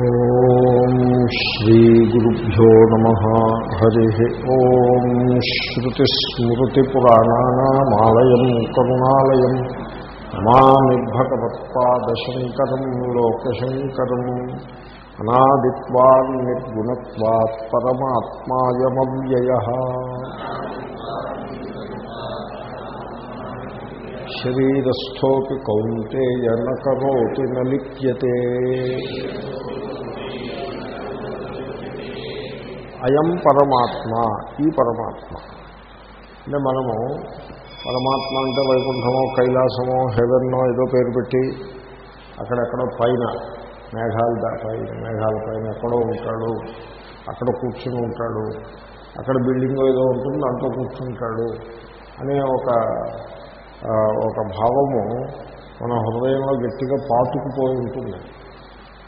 ఓం శ్రీగురుభ్యో నమ. హరి ఓం శ్రుతిస్మృతిపురాణానామాలయం కరుణాలయం. నమామి భగవత్పాదశంకరం లోకశంకరం. అనాదిత్వాన్ నిర్గుణత్వాత్ పరమాత్మాయమవ్యయ శరీరస్థోపి కౌంతేయ నకరోతి నలిప్యతే. అయం పరమాత్మ ఈ పరమాత్మ. అంటే మనము పరమాత్మ అంటే వైకుంఠమో కైలాసమో హెవెన్నో ఏదో పేరు పెట్టి అక్కడెక్కడో పైన మేఘాల దా- పైన మేఘాల పైన ఎక్కడో ఉంటాడు. అక్కడ కూర్చుని ఉంటాడు. అక్కడ బిల్డింగ్ ఏదో ఉంటుంది దాంట్లో కూర్చుంటాడు అనే ఒక ఒక భావము మన హృదయంలో గట్టిగా పాతుకుపోయి ఉంటుంది.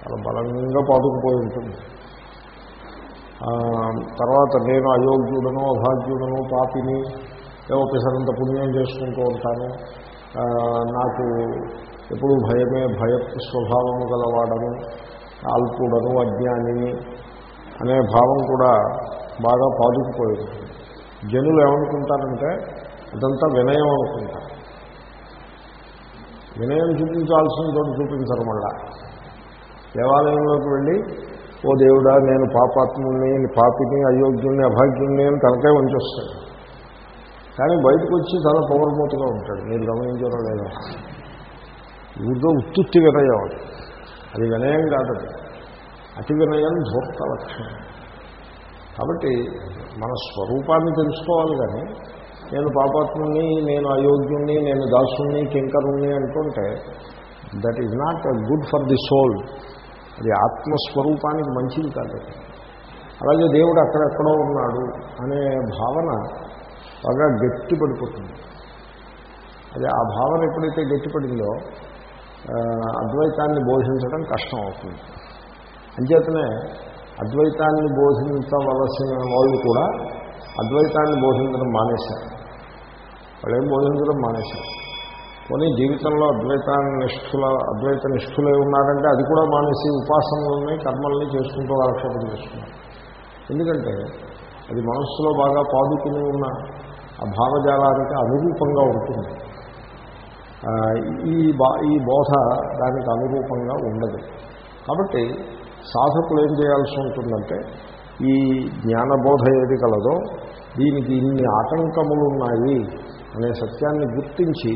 చాలా బలంగా పాతుకుపోయి ఉంటుంది. తర్వాత నేను అయోగ్యుడను అభాగ్యుడను పాపిని ఏవో పిసరంత పుణ్యం చేసుకుంటూ ఉంటాను. నాకు ఎప్పుడు భయమే భయ స్వభావము గలవాడను అల్పుడను అజ్ఞానిని అనే భావం కూడా బాగా పాదుకుపోయింది జనులు ఏమనుకుంటారంటే అదంతా వినయం అనుకుంటారు వినయం చూపించాల్సిన చోటు చూపించరు మళ్ళా. దేవాలయంలోకి వెళ్ళి ఓ దేవుడా నేను పాపాత్ముని పాపిని అయోగ్యుని అభాగ్యుణ్ణి అని తనకే వంచొస్తాడు. కానీ బయటకు వచ్చి చాలా పవర్మూతగా ఉంటాడు. మీరు గమనించారో లేదా. ఊరితో ఉత్తుత్తి వినయం అది. వినయం కాదు అతి వినయం ధూర్త లక్షణం. కాబట్టి మన స్వరూపాన్ని తెలుసుకోవాలి కానీ నేను పాపాత్ముని నేను అయోగ్యుణ్ణి నేను దాసుణ్ణి కింకరుణ్ణి అంటుంటే that is not good for the soul అది ఆత్మస్వరూపానికి మంచిది కాదు. అలాగే దేవుడు అక్కడెక్కడో ఉన్నాడు అనే భావన బాగా గట్టి పడిపోతుంది అది ఆ భావన ఎప్పుడైతే గట్టిపడిందో అద్వైతాన్ని బోధించడం కష్టం అవుతుంది అంచేతనే అద్వైతాన్ని బోధించవలసిన వాళ్ళు కూడా అద్వైతాన్ని బోధించడం మానేశారు. వాళ్ళు ఏం బోధించడం మానేశారు? పోనీ జీవితంలో అద్వైత నిష్ఠుల అద్వైత నిష్ఠులే ఉన్నారంటే అది కూడా మానేసి ఉపాసనల్ని కర్మల్ని చేసుకుంటూ ఆక్షేపణ చేస్తున్నారు. ఎందుకంటే అది మనస్సులో బాగా పాదుకుని ఉన్న ఆ భావజాలానికి అనురూపంగా ఉంటుంది. ఈ బా ఈ బోధ దానికి అనురూపంగా ఉండదు. కాబట్టి సాధకులు ఏం చేయాల్సి ఉంటుందంటే ఈ జ్ఞానబోధ ఏది కలదో దీనికి ఇన్ని ఆటంకములు ఉన్నాయి అనే సత్యాన్ని గుర్తించి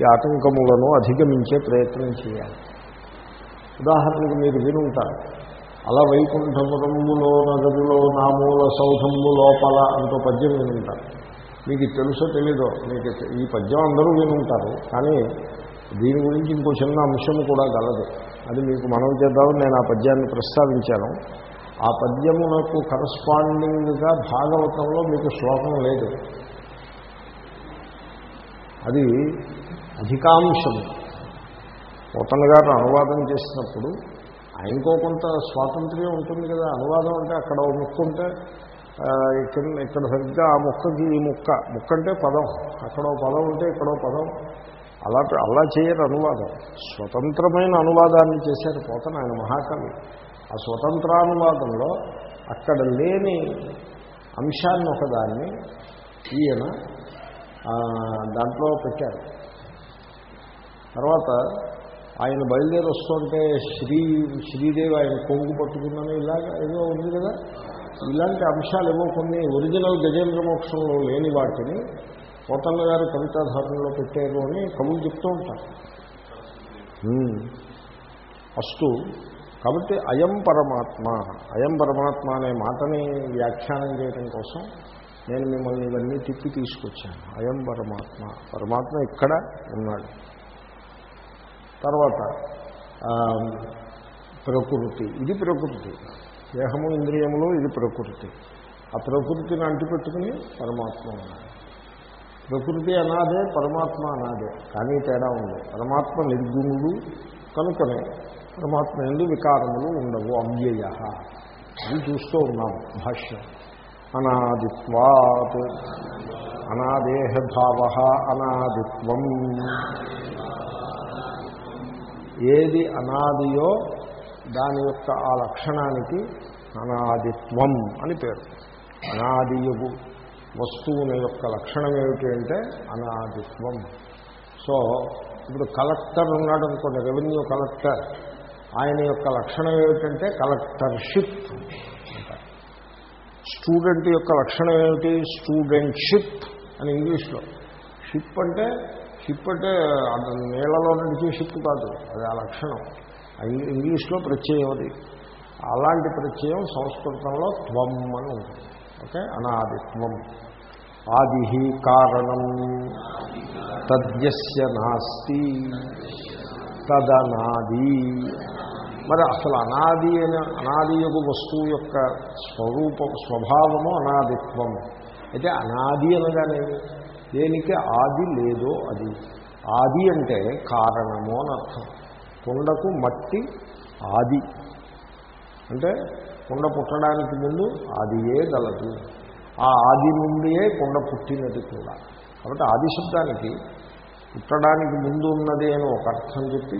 ఈ ఆటంకములను అధిగమించే ప్రయత్నం చేయాలి. ఉదాహరణకు మీరు వినుంటారు అలా వైకుంఠపురములో నగరులో నామూల సౌధము లోపల అంటూ పద్యం వినుంటారు. మీకు తెలుసో తెలీదో మీకు ఈ పద్యం అందరూ వినుంటారు కానీ దీని గురించి ఇంకో చిన్న అంశం కూడా గలదు అది మీకు మనం చేద్దామని నేను ఆ పద్యాన్ని ప్రస్తావించాను. ఆ పద్యమునకు కరస్పాండింగ్గా భాగవతంలో మీకు శ్లోకం లేదు. అది అధికాంశం. పోతన గారు అనువాదం చేసినప్పుడు ఆయనకో కొంత స్వాతంత్ర్యం ఉంటుంది కదా అనువాదం అంటే అక్కడ ముక్కు ముక్క ఉంటే ఇక్కడ ఇక్కడ సరిగ్గా ఆ ముక్కకి ఈ ముక్క ముక్క అంటే పదం అక్కడ పదం ఉంటే ఇక్కడ పదం. అలా అలా చేయరు అనువాదం. స్వతంత్రమైన అనువాదాన్ని చేశారు పోతన ఆయన మహాకవి. ఆ స్వతంత్రానువాదంలో అక్కడ లేని అంశాన్ని ఒకదాన్ని ఈయన దాంట్లో పెట్టారు. తర్వాత ఆయన బయలుదేరి వస్తుంటే శ్రీ శ్రీదేవి ఆయన కొంగు పట్టుకున్నాను ఇలాగ ఏదో ఉంది కదా. ఇలాంటి అంశాలు ఏవో కొన్ని ఒరిజినల్ గజేంద్ర మోక్షంలో లేని వాటిని పోతన్న గారు కవితాధారణలో పెట్టారు అని కవులు చెప్తూ ఉంటారు. ఉమ్. అస్తు కాబట్టి అయం పరమాత్మ అయం పరమాత్మ అనే మాటని వ్యాఖ్యానం చేయడం కోసం నేను మిమ్మల్ని ఇవన్నీ తిప్పి తీసుకొచ్చాను. అయం పరమాత్మ పరమాత్మ ఇక్కడ ఉన్నాడు. తర్వాత ప్రకృతి. ఇది ప్రకృతి. దేహము ఇంద్రియములు ఇది ప్రకృతి. ఆ ప్రకృతిని అంటిపెట్టుకుని పరమాత్మ ఉన్నాడు. ప్రకృతి అనాదే పరమాత్మ అనాదే. కానీ తేడా ఉంది. పరమాత్మ నిర్గుణుడు కనుకనే పరమాత్మ ఎందు వికారములు ఉండవు అవ్యయ. అని చూస్తూ ఉన్నాము భాష్యం. అనాదిత్వాత్ అనాదేహభావ అనాదిత్వం. ఏది అనాదియో దాని యొక్క ఆ లక్షణానికి అనాదిత్వం అని పేరు. అనాదియు వస్తువుని యొక్క లక్షణం ఏమిటి అంటే అనాదిత్వం. సో ఇప్పుడు కలెక్టర్ ఉన్నాడు అనుకోండి రెవెన్యూ కలెక్టర్. ఆయన యొక్క లక్షణం ఏమిటంటే కలెక్టర్షిప్ స్టూడెంట్ యొక్క లక్షణం ఏమిటి? స్టూడెంట్షిప్ అని ఇంగ్లీష్లో. షిప్ అంటే షిప్ అంటే అది నీళ్ళలో నడిచే షిప్ కాదు అది ఆ లక్షణం. ఇంగ్లీష్లో ప్రత్యయం అది. అలాంటి ప్రత్యయం సంస్కృతంలో త్వం అని ఉంటుంది. ఓకే? అనాదిత్వం ఆది కారణం. తద్యస్య నాస్తి. తదనాది. మరి అసలు అనాది అనే అనాది యొక్క వస్తువు యొక్క స్వరూపం స్వభావము అనాదిత్వం అయితే అనాది అనగానేమి? దేనికి ఆది లేదో అది. ఆది అంటే కారణము అని అర్థం. కుండకు మట్టి ఆది. అంటే కుండ పుట్టడానికి ముందు ఆదియే గలదు. ఆ ఆది నుండియే కుండ పుట్టినది కూడా. కాబట్టి ఆది శబ్దానికి పుట్టడానికి ముందు ఉన్నది అని ఒక అర్థం చెప్పి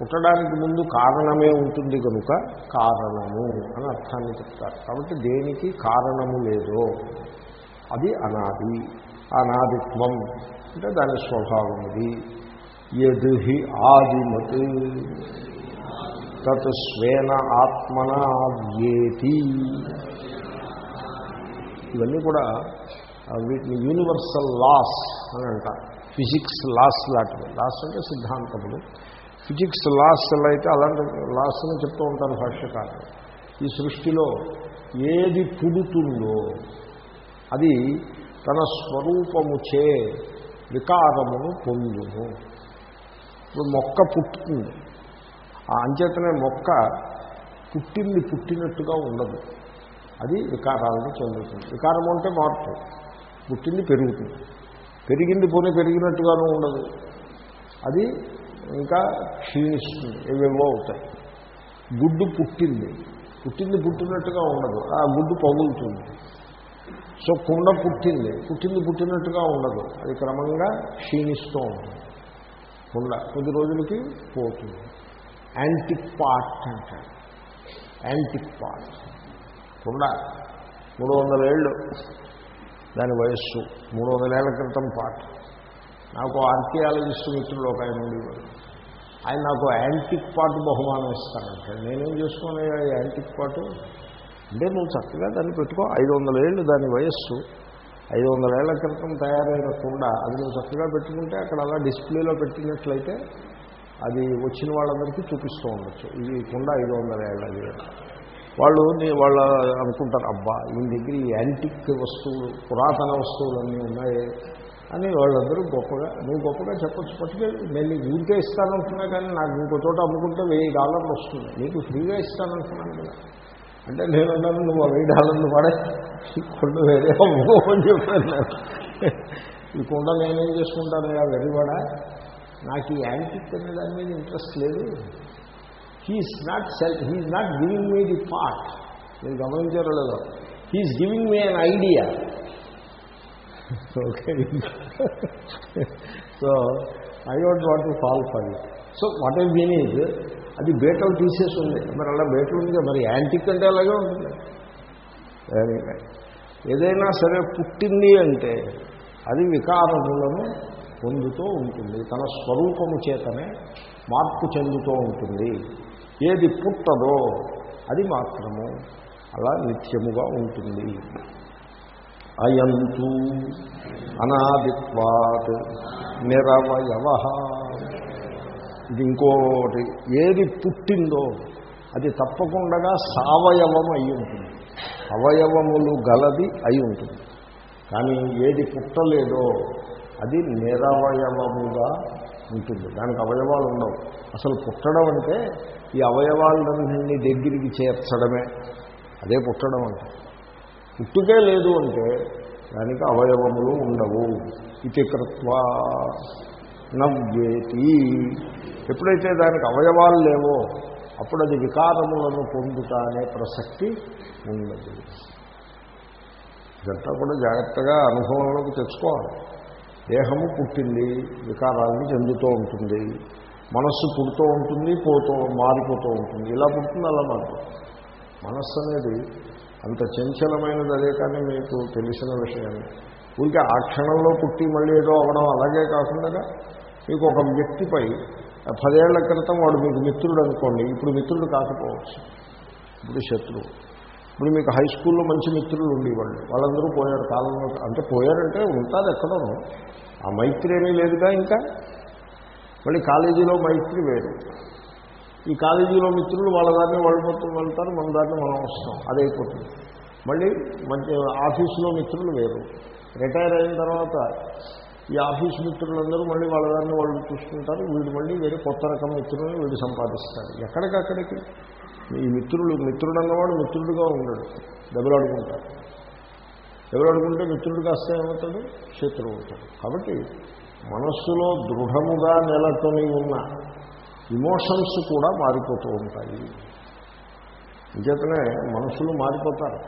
పుట్టడానికి ముందు కారణమే ఉంటుంది కనుక కారణము అని అర్థాన్ని చెప్తారు. కాబట్టి దేనికి కారణము లేదో అది అనాది. అనాదిత్వం. అంటే దాని స్వభావం ఇది. ఎదుహి ఆదిమత్ తత్ స్వేన ఆత్మన వ్యేతి. ఇవన్నీ కూడా వీటిని యూనివర్సల్ లాస్ అని అంటారు. ఫిజిక్స్ లాస్ లాంటివి. లాస్ అంటే సిద్ధాంతములు. ఫిజిక్స్ లాస్ అయితే అలాంటి లాస్ అని చెప్తూ ఉంటారు భాష్యకారులు. ఈ సృష్టిలో ఏది పుడుతుందో అది తన స్వరూపముచే వికారమును పొందును ఇప్పుడు మొక్క పుట్టుతుంది ఆ అంచేతనే మొక్క పుట్టింది పుట్టినట్టుగా ఉండదు. అది వికారాలను చెందుతుంది. వికారము అంటే మార్పు. పుట్టింది పెరుగుతుంది. పెరిగింది పోనీ పెరిగినట్టుగానూ ఉండదు. అది ఇంకా క్షీణిస్తుంది. ఏవేవో అవుతాయి. గుడ్డు పుట్టింది. పుట్టింది పుట్టినట్టుగా ఉండదు. ఆ గుడ్డు పగులుతుంది. సో కుండ పుట్టింది. పుట్టింది పుట్టినట్టుగా ఉండదు. అది క్రమంగా క్షీణిస్తూ ఉంటుంది. కుండ కొద్ది రోజులకి పోతుంది. యాంటిక్ పార్ట్ అంటారు. యాంటిక్ పార్ట్ కుండ మూడు వందల ఏళ్ళు. దాని వయస్సు మూడు వందల ఏళ్ళ క్రితం పార్ట్ నాకు ఆర్కియాలజిస్ట్ మిత్రులు ఒక ఆయన ఉండేవాడు. ఆయన నాకు యాంటిక్ పాటు బహుమానం ఇస్తానంటే నేనేం చేసుకునే యాంటిక్ పాటు అంటే నువ్వు చక్కగా దాన్ని పెట్టుకో. ఐదు వందల ఏళ్ళు దాని వయస్సు. ఐదు వందల ఏళ్ళ క్రితం తయారైన కుండ అది నువ్వు చక్కగా పెట్టుకుంటే అక్కడ అలా డిస్ప్లేలో పెట్టినట్లయితే అది వచ్చిన వాళ్ళందరికీ చూపిస్తూ ఉండొచ్చు. ఇది కుండ ఐదు వందల ఏళ్ళది వాళ్ళు నీ వాళ్ళు అనుకుంటారు అబ్బా ఈ దగ్గర ఈ యాంటిక్ వస్తువులు పురాతన వస్తువులన్నీ ఉన్నాయి అని వాళ్ళందరూ గొప్పగా నువ్వు గొప్పగా చెప్పచ్చు. పట్టుకెళ్ళి నేను నీకు ఊరికే ఇస్తానంటున్నా కానీ నాకు ఇంకో చోట అమ్ముకుంటే వెయ్యి డాలర్లు వస్తుంది. నీకు ఫ్రీగా ఇస్తానంటున్నాను కదా. అంటే నేను అన్నాను నువ్వు ఆ వెయ్యి డాలర్లు పడే ఈ కొండ వేరే. అమ్ముకోమని చెప్పాను. ఈ కొండ నేనేం చేసుకుంటాను ఆ వెరివాడ నాకు ఈ యాంటిక్ అనే దాని మీద ఇంట్రెస్ట్ లేదు. He's not sell he's not giving me the part నేను గమనించారో లేదో. He's giving me an idea okay so I don't want to fall for it so what I mean is అది బేటలు తీసేసి ఉంది మరి అలా బేటలు ఉంది మరి యాంటిక్ అంటే అలాగే ఉంటుంది. ఏదైనా సరే పుట్టింది అంటే అది వికారములను పొందుతూ ఉంటుంది. తన స్వరూపము చేతనే మార్పు చెందుతూ ఉంటుంది. ఏది పుట్టదో అది మాత్రము అలా నిత్యముగా ఉంటుంది. అయంతు అనాదిత్వాత్ నిరవయవ ఇది ఇంకోటి. ఏది పుట్టిందో అది తప్పకుండా సావయవం అయి ఉంటుంది. అవయవములు గలది అయి ఉంటుంది. కానీ ఏది పుట్టలేదో అది నిరవయవముగా ఉంటుంది. దానికి అవయవాలు ఉండవు. అసలు పుట్టడం అంటే ఈ అవయవాలన్నీ దగ్గరికి చేర్చడమే. అదే పుట్టడం అంటే. పుట్టుకే లేదు అంటే దానికి అవయవములు ఉండవు. ఇది కృత్వా నవ్యేతి. ఎప్పుడైతే దానికి అవయవాలు లేవో అప్పుడు అది వికారములను పొందుతా అనే ప్రసక్తి ఉన్నది. ఇదంతా కూడా జాగ్రత్తగా అనుభవంలోకి తెచ్చుకోవాలి. దేహము పుట్టింది వికారాలను చెందుతూ ఉంటుంది. మనస్సు పుడుతూ ఉంటుంది పోతూ మారిపోతూ ఉంటుంది. ఇలా పుడుతుంది అలా మారిపోతుంది. మనస్సు అనేది అంత చంచలమైనది అదే కానీ మీకు తెలిసిన విషయాన్ని ఊరికే ఆ క్షణంలో పుట్టి మళ్ళీ ఏదో అవ్వడం అలాగే కాకుండా మీకు ఒక వ్యక్తిపై పదేళ్ళ క్రితం వాడు మీకు మిత్రుడు అనుకోండి ఇప్పుడు మిత్రుడు కాకపోవచ్చు. ఇప్పుడు శత్రువు. ఇప్పుడు మీకు హై స్కూల్లో మంచి మిత్రులు ఉండేవాళ్ళు. వాళ్ళందరూ పోయారు కాలంలో. అంటే పోయారంటే ఉంటారు ఎక్కడో ఆ మైత్రి ఏమీ లేదుగా ఇంకా? మళ్ళీ కాలేజీలో మైత్రి వేరు. ఈ కాలేజీలో మిత్రులు వాళ్ళ దాన్ని వాళ్ళు మొత్తం వెళ్తారు మన దాన్ని మనం వస్తాం. అదైపోతుంది. మళ్ళీ మంచి ఆఫీసులో మిత్రులు వేరు. రిటైర్ అయిన తర్వాత ఈ ఆఫీస్ మిత్రులందరూ మళ్ళీ వాళ్ళ దాన్ని వాళ్ళు చూసుకుంటారు. వీడు మళ్ళీ వేరే కొత్త రకం మిత్రులను వీడు సంపాదిస్తారు ఎక్కడికక్కడికి? ఈ మిత్రులు మిత్రుడు అన్నవాడు మిత్రుడుగా ఉండడు. దెబ్బలాడుకుంటాడు. దెబ్బలాడుకుంటే మిత్రుడు కాస్త ఏమవుతాడు? శత్రువు అవుతాడు. కాబట్టి మనస్సులో దృఢముగా నెలకొని ఉన్న ఇమోషన్స్ కూడా మారిపోతూ ఉంటాయి. అంచేతనే మనుషులు మారిపోతారు.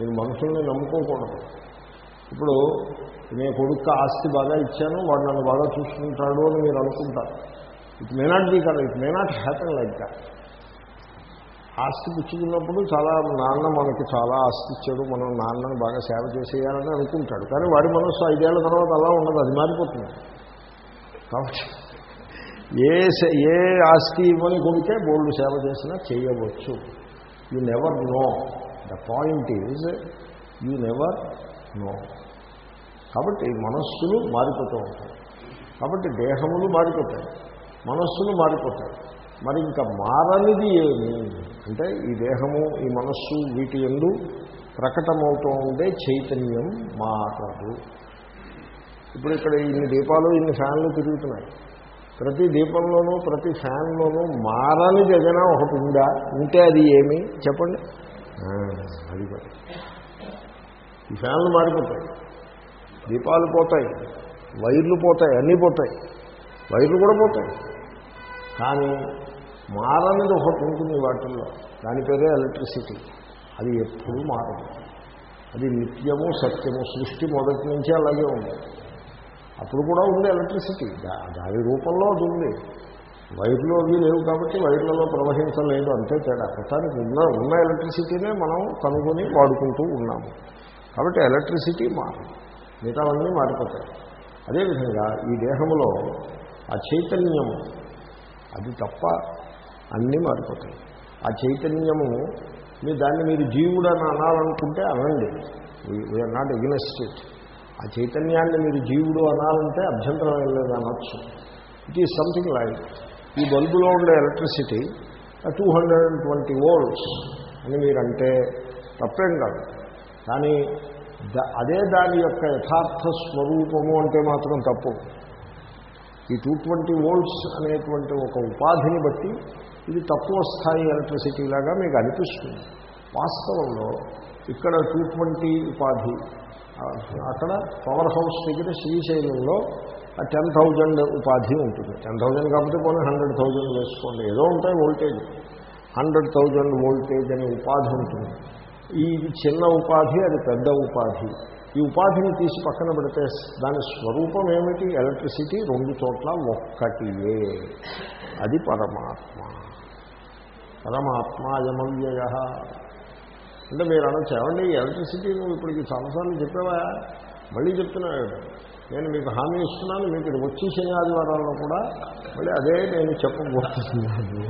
నేను మనుషుల్ని నమ్ముకోకూడదు. ఇప్పుడు నేను కొడుకు ఆస్తి బాగా ఇచ్చాను వాడు నన్ను బాగా చూసుకుంటాడు అని మీరు అనుకుంటారు. ఇట్ మే నాట్ బీ కదా it may not happen like that ఆస్తి పుచ్చుకున్నప్పుడు చాలా నాన్న మనకి చాలా ఆస్తి ఇచ్చాడు మనం నాన్నని బాగా సేవ చేసేయాలని అనుకుంటాడు. కానీ వాడి మనస్సు ఐదేళ్ళ తర్వాత అలా ఉండదు అది మారిపోతుంది. కాబట్టి ఏ సే- ఏ ఆస్తి ఇవ్వని కొడితే బోల్డ్ సేవ చేసినా చేయవచ్చు. You never know the point is you never know. కాబట్టి మనస్సులు మారిపోతూ ఉంటాయి. కాబట్టి దేహములు మారిపోతాయి. మనస్సులు మారిపోతాయి. మరి ఇంకా మారనిది ఏమి? అంటే ఈ దేహము ఈ మనస్సు వీటి ఎందు ప్రకటమవుతూ ఉండే చైతన్యం మారదు. ఇప్పుడు ఇక్కడ ఇన్ని దీపాలు ఇన్ని ఫ్యాన్లు తిరుగుతున్నాయి. ప్రతి దీపంలోనూ ప్రతి ఫ్యాన్లోనూ మారనిది ఏదైనా ఒకటి ఉందా? ఉంటే అది ఏమి? చెప్పండి. అది ఈ ఫ్యాన్లు మారిపోతాయి. దీపాలు పోతాయి. వైర్లు పోతాయి. అన్నీ పోతాయి. వైర్లు కూడా పోతాయి. కానీ మారనిది ఒకటి ఉంటుంది వాటిల్లో. దాని పేరే ఎలక్ట్రిసిటీ. అది ఎప్పుడూ మారదు. అది నిత్యము సత్యము సృష్టి మొదటి నుంచే అలాగే ఉంది. అప్పుడు కూడా ఉంది ఎలక్ట్రిసిటీ. దాని రూపంలో అది ఉంది. వైర్లు అవి లేవు కాబట్టి వైర్లలో ప్రవహించలేదు. అంతే తేడా. ప్రస్తుతానికి ఉన్న ఉన్న ఎలక్ట్రిసిటీనే మనం కనుగొని వాడుకుంటూ ఉన్నాము. కాబట్టి ఎలక్ట్రిసిటీ మారు మిగతావన్నీ మారిపోతాయి. అదేవిధంగా ఈ దేహంలో ఆ చైతన్యము అది తప్ప అన్నీ మారిపోతాయి. ఆ చైతన్యము మీ దాన్ని మీరు జీవుడు అని అనాలనుకుంటే అనండి. వీఆర్ నాట్ ఎగ్నెస్ట్ ఇట్ ఆ చైతన్యాన్ని మీరు జీవుడు అనాలంటే అభ్యంతరం ఏం లేదు అనొచ్చు. ఇట్ ఈజ్ సంథింగ్ లైక్ ఈ బల్బులో ఉండే electricity two hundred and twenty volts అని మీరంటే తప్పేం కాదు. కానీ అదే దాని యొక్క యథార్థ స్వరూపము అంటే మాత్రం తప్పు. ఈ టూ ట్వంటీ వోల్ట్స్ అనేటువంటి ఒక ఉపాధిని బట్టి ఇది తక్కువ స్థాయి ఎలక్ట్రిసిటీ లాగా మీకు అనిపిస్తుంది. వాస్తవంలో ఇక్కడ టూ ట్వంటీ ఉపాధి అక్కడ పవర్ హౌస్ దగ్గర శ్రీశైలంలో టెన్ థౌజండ్ ఉపాధి ఉంటుంది. టెన్ థౌజండ్ కాకపోతే పోనీ హండ్రెడ్ థౌజండ్ వేసుకోండి. ఏదో ఉంటాయి వోల్టేజ్. హండ్రెడ్ థౌజండ్ వోల్టేజ్ అనే ఉపాధి ఉంటుంది. ఈ ఇది చిన్న ఉపాధి అది పెద్ద ఉపాధి. ఈ ఉపాధిని తీసి పక్కన పెడితే దాని స్వరూపం ఏమిటి? ఎలక్ట్రిసిటీ రెండు చోట్ల ఒక్కటియే. అది పరమాత్మ. పరమాత్మ అయమవ్యయ అంటే మీరు అనొచ్చు ఏమండి ఈ ఎలక్ట్రిసిటీ నువ్వు ఇప్పటికి చాలాసార్లు చెప్పావా? మళ్ళీ చెప్తున్నాడు నేను మీకు హామీ ఇస్తున్నాను మీకు ఇది వచ్చి శని ఆదివారాల్లో కూడా మళ్ళీ అదే నేను చెప్పబోతున్నాను.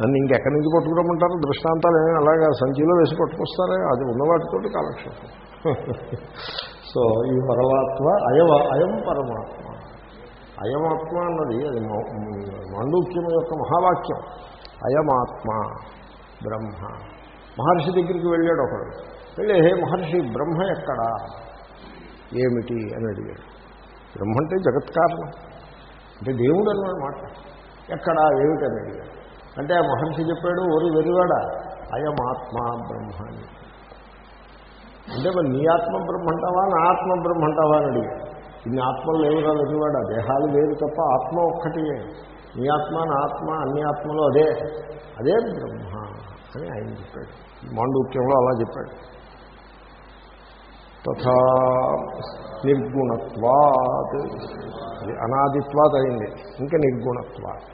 నన్ను ఇంకెక్కడి నుంచి పట్టుకురమ్మంటారు? దృష్టాంతాలు ఏమైనా అలాగా సంచిలో వేసి పట్టుకొస్తారే? అది ఉన్నవాటితోటి కాలక్షేపం. సో ఈ పరమాత్మ అయవ అయం పరమాత్మ. అయమాత్మ అన్నది అది మాండూక్యం యొక్క మహావాక్యం. అయమాత్మ బ్రహ్మ. మహర్షి దగ్గరికి వెళ్ళాడు ఒకడు. వెళ్ళి హే మహర్షి బ్రహ్మ ఎక్కడా? ఏమిటి? అని అడిగాడు. బ్రహ్మ అంటే జగత్కారణం అంటే దేవుడు అన్నమాట ఎక్కడా? ఏమిటి? అని అడిగాడు. అంటే ఆ మహర్షి చెప్పాడు ఓరి వెరివాడ అయమాత్మ బ్రహ్మ అని అంటే మరి నీ ఆత్మ బ్రహ్మ అంటావా నా ఆత్మ బ్రహ్మ అంటావా అని అడిగాడు. ఇన్ని ఆత్మలు లేవురా వెరివాడా దేహాలు వేరు తప్ప ఆత్మ ఒక్కటియే నీ ఆత్మ నా ఆత్మ అన్ని ఆత్మలు అదే. అదే బ్రహ్మ అని ఆయన చెప్పాడు. మాండూక్యంలో అలా చెప్పాడు. తథా నిర్గుణత్వాత్ అనాదిత్వాత్ అయింది. ఇంకా నిర్గుణత్వాత్.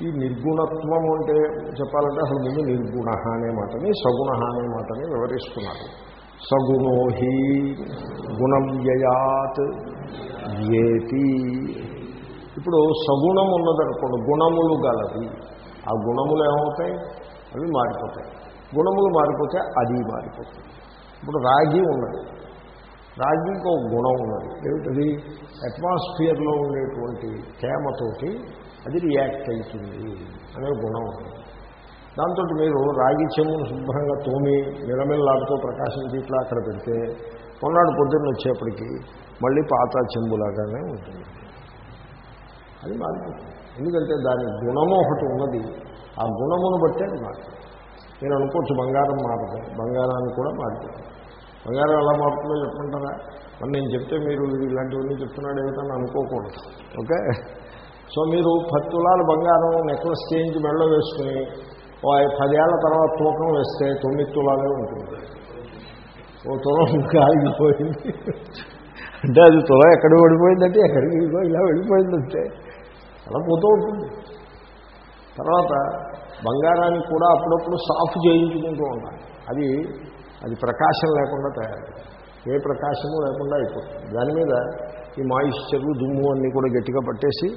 ఈ నిర్గుణత్వం అంటే చెప్పాలంటే అసలు ముందు నిర్గుణ అనే మాటని సగుణ అనే మాటని వివరిస్తున్నారు. సగుణో హి గుణం యయాత్ ఏతి. ఇప్పుడు సగుణం ఉన్నదనుకోండి గుణములు గలది. ఆ గుణములు ఏమవుతాయి? అవి మారిపోతాయి. గుణములు మారిపోతే అది మారిపోతుంది. ఇప్పుడు రాగి ఉన్నది. రాగికి ఒక గుణం ఉన్నది. ఏమిటది? అట్మాస్ఫియర్లో ఉండేటువంటి తేమతోటి అది రియాక్ట్ అవుతుంది అనే గుణం. దాంతో మీరు రాగి చెవును శుభ్రంగా తోమి నిలమిల్లాడుతూ ప్రకాశించి ఇట్లా అక్కడ పెడితే కొన్నాడు పొద్దున్న వచ్చేప్పటికీ మళ్ళీ పాత చెంబులాగానే ఉంటుంది. అది మారిపోతుంది. ఎందుకంటే దాని గుణము ఒకటి ఉన్నది. ఆ గుణమును బట్టే అది మారుతుంది. నేను అనుకోవచ్చు బంగారం మారుతుంది బంగారాన్ని కూడా మారుతుంది బంగారం ఎలా మారుతుందో చెప్పుకుంటారా మరి నేను చెప్తే మీరు ఇలాంటివన్నీ చెప్తున్నాడు ఏమిటని అనుకోకూడదు. ఓకే? సో మీరు పది తులాలు బంగారం నెక్లెస్ చేయించి మెడలో వేసుకుని ఓ పదేళ్ళ తర్వాత తూకం వేస్తే తొమ్మిది తులాలే ఉంటుంది. ఓ తులం ఆగిపోయింది అంటే అది తులం ఎక్కడ పడిపోయిందంటే ఎక్కడికి ఇలా వెళ్ళిపోయిందంటే. అలా పోతూ ఉంటుంది. తర్వాత బంగారాన్ని కూడా అప్పుడప్పుడు సాఫ్ చేయించుకుంటూ ఉండాలి. అది అది ప్రకాశం లేకుండా తయారు. ఏ ప్రకాశము లేకుండా అయిపోతుంది. దాని మీద ఈ మాయిశ్చర్లు దుమ్ము అన్నీ కూడా గట్టిగా పట్టేసి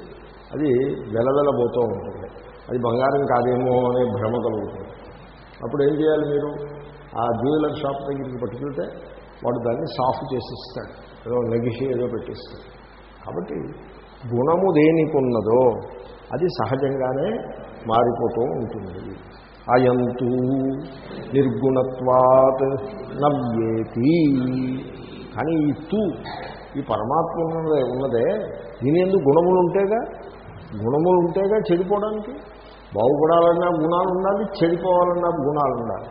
అది వెలవెలబోతూ ఉంటుంది. అది బంగారం కాదేమో అనే భ్రమ కలుగుతుంది. అప్పుడు ఏం చేయాలి మీరు? ఆ జ్యువెలర్ షాప్ దగ్గరికి పట్టుకుంటే వాడు దాన్ని సాఫ్ చేసిస్తాడు. ఏదో నగిషి ఏదో పెట్టిస్తాడు. కాబట్టి గుణము దేనికున్నదో అది సహజంగానే మారిపోతూ ఉంటుంది. అయంతు నిర్గుణత్వాత్ నవ్యేతి. కానీ ఈ తూ ఈ పరమాత్మ ఉన్నదే ఉన్నదే దీని ఎందుకు గుణములు ఉంటేగా గుణములు ఉంటేగా చెడిపోవడానికి. బాగుపడాలన్నా గుణాలు ఉండాలి చెడిపోవాలన్నా గుణాలు ఉండాలి.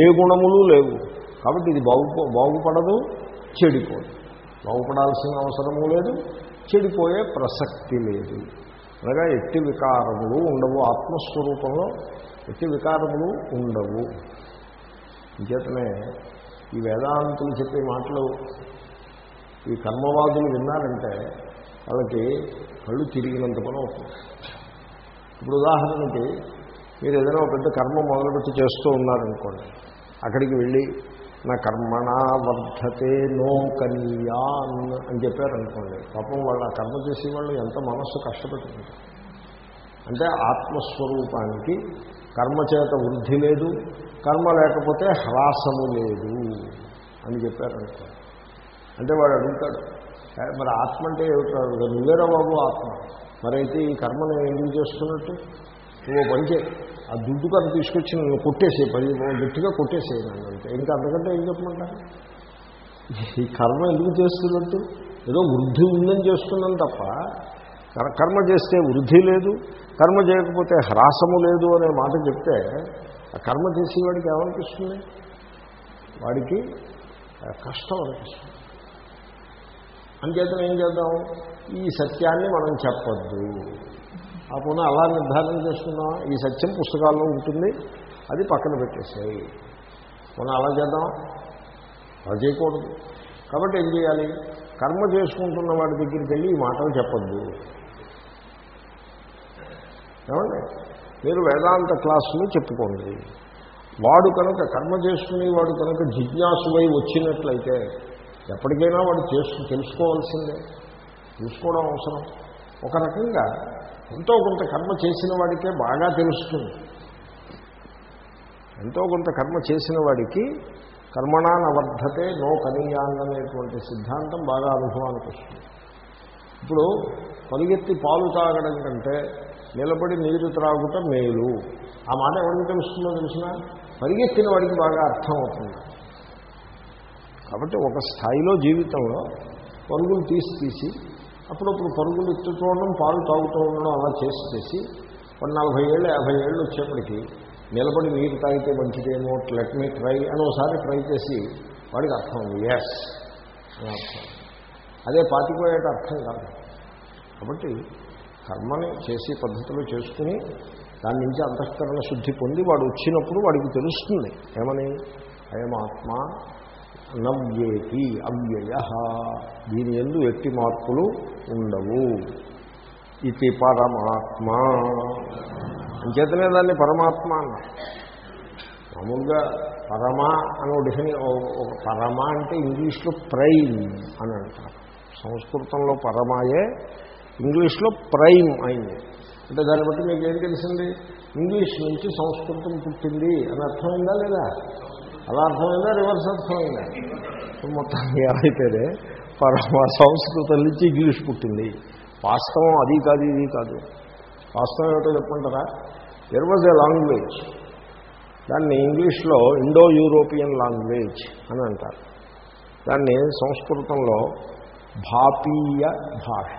ఏ గుణములు లేవు. కాబట్టి ఇది బాగు బాగుపడదు చెడిపోదు. బాగుపడాల్సిన అవసరము లేదు చెడిపోయే ప్రసక్తి లేదు. అనగా ఎట్టి వికారములు ఉండవు. ఆత్మస్వరూపంలో ఎట్టి వికారములు ఉండవు. ఇంకేతనే ఈ వేదాంతులు చెప్పే మాటలు ఈ కర్మవాదులు విన్నారంటే వాళ్ళకి కళ్ళు తిరిగినంత పని అవుతుంది. ఇప్పుడు ఉదాహరణకి మీరు ఏదైనా ఒక పెద్ద కర్మ మొదలుపెట్టి చేస్తూ ఉన్నారనుకోండి అక్కడికి వెళ్ళి నా కర్మణ వర్ధతే నో కన్యాన్ అని చెప్పారనుకోండి పాపం వాళ్ళు ఆ కర్మ చేసే వాళ్ళు ఎంత మనస్సు కష్టపెట్టుకుంటారు అంటే ఆత్మస్వరూపానికి కర్మ చేత వృద్ధి లేదు కర్మ లేకపోతే హ్రాసము లేదు అని చెప్పారనుకోండి. అంటే వాడు అడుగుతాడు మరి ఆత్మ అంటే ఏమిటాడు నువ్వేరా బాబు ఆత్మ? మరైతే ఈ కర్మను ఎందుకు చేస్తున్నట్టు? నువ్వు పని చేయి ఆ దుడ్డు కథ తీసుకొచ్చి నువ్వు కొట్టేసే పది గట్టిగా కొట్టేసేయి అంటే. ఇంకా అంతకంటే ఏం చెప్పమంటారు? ఈ కర్మ ఎందుకు చేస్తున్నట్టు? ఏదో వృద్ధి ఉందని చేస్తున్నాను తప్ప కర్మ చేస్తే వృద్ధి లేదు కర్మ చేయకపోతే హ్రాసము లేదు అనే మాట చెప్తే ఆ కర్మ చేసేవాడికి ఏమనిపిస్తుంది? వాడికి కష్టం అనిపిస్తుంది. అంచేతను ఏం చేద్దాం? ఈ సత్యాన్ని మనం చెప్పద్దు. ఆ పునః అలా నిర్ధారణ చేసుకున్నాం ఈ సత్యం పుస్తకాల్లో ఉంటుంది. అది పక్కన పెట్టేసాయి. మనం అలా చేద్దాం? అలా చేయకూడదు. కాబట్టి ఏం చేయాలి? కర్మ చేసుకుంటున్న వాడి దగ్గరికి వెళ్ళి ఈ మాటలు చెప్పద్దు. ఏమండి? మీరు వేదాంత క్లాసులు చెప్పుకోండి. వాడు కనుక కర్మ చేసుకునేవాడు కనుక జిజ్ఞాసువై వచ్చినట్లయితే ఎప్పటికైనా వాడు చేసు తెలుసుకోవాల్సిందే. తెలుసుకోవడం అవసరం. ఒక రకంగా ఎంతో కొంత కర్మ చేసిన వాడికే బాగా తెలుస్తుంది. ఎంతో కొంత కర్మ చేసిన వాడికి కర్మణానవర్ధతే నో కనీయాన్ననేటువంటి సిద్ధాంతం బాగా అనుభవానికి వస్తుంది. ఇప్పుడు పరిగెత్తి పాలు తాగడం కంటే నిలబడి నీరు త్రాగుట మేలు. ఆ మాట ఎవరికి తెలుస్తుందో తెలిసిన? పరిగెత్తిన వాడికి బాగా అర్థం అవుతుంది కాబట్టి ఒక స్థాయిలో జీవితంలో పరుగులు తీసి తీసి అప్పుడప్పుడు పరుగులు ఎత్తు చూడడం పాలు తాగుతూ ఉండడం అలా చేసి చేసి ఒక నలభై ఏళ్ళు యాభై ఏళ్ళు వచ్చేప్పటికి నిలబడి నీరు తాగితే మంచిదేమో లెట్ మీ ట్రై అని ఒకసారి ట్రై చేసి వాడికి అర్థం ఉంది ఎస్ అని అర్థం అదే పాతిపోయేట అర్థం కాదు. కాబట్టి కర్మని చేసే పద్ధతులు చేసుకుని దాని నుంచి అంతఃకరణ శుద్ధి పొంది వాడు వచ్చినప్పుడు వాడికి తెలుస్తుంది. ఏమని? అయం ఆత్మ నవ్యేతి అవ్యయ. దీని ఎందు ఎట్టి మార్పులు ఉండవు. ఇది పరమాత్మ. అంచేతనే దాన్ని పరమాత్మ అన్న. మామూలుగా పరమ అని డిఫిని ఒక పరమ అంటే ఇంగ్లీష్లో ప్రైమ్ అని అంటారు. సంస్కృతంలో పరమాయే ఇంగ్లీష్లో ప్రైమ్ అయింది. అంటే దాన్ని బట్టి మీకు ఏం తెలిసింది? ఇంగ్లీష్ నుంచి సంస్కృతం పుట్టింది అని అర్థమైందా లేదా? అలా అర్థమైందా? రివర్స్ అర్థమైందా? మొత్తానికి ఏమైతేనే పరమ సంస్కృతం నుంచి ఇంగ్లీష్ పుట్టింది. వాస్తవం అది కాదు ఇది కాదు. వాస్తవం ఏమిటో చెప్పంటారా దెర్ వాజ్ ఏ లాంగ్వేజ్ దాన్ని ఇంగ్లీష్లో ఇండో యూరోపియన్ లాంగ్వేజ్ అని అంటారు. దాన్ని సంస్కృతంలో భాపీయ భాష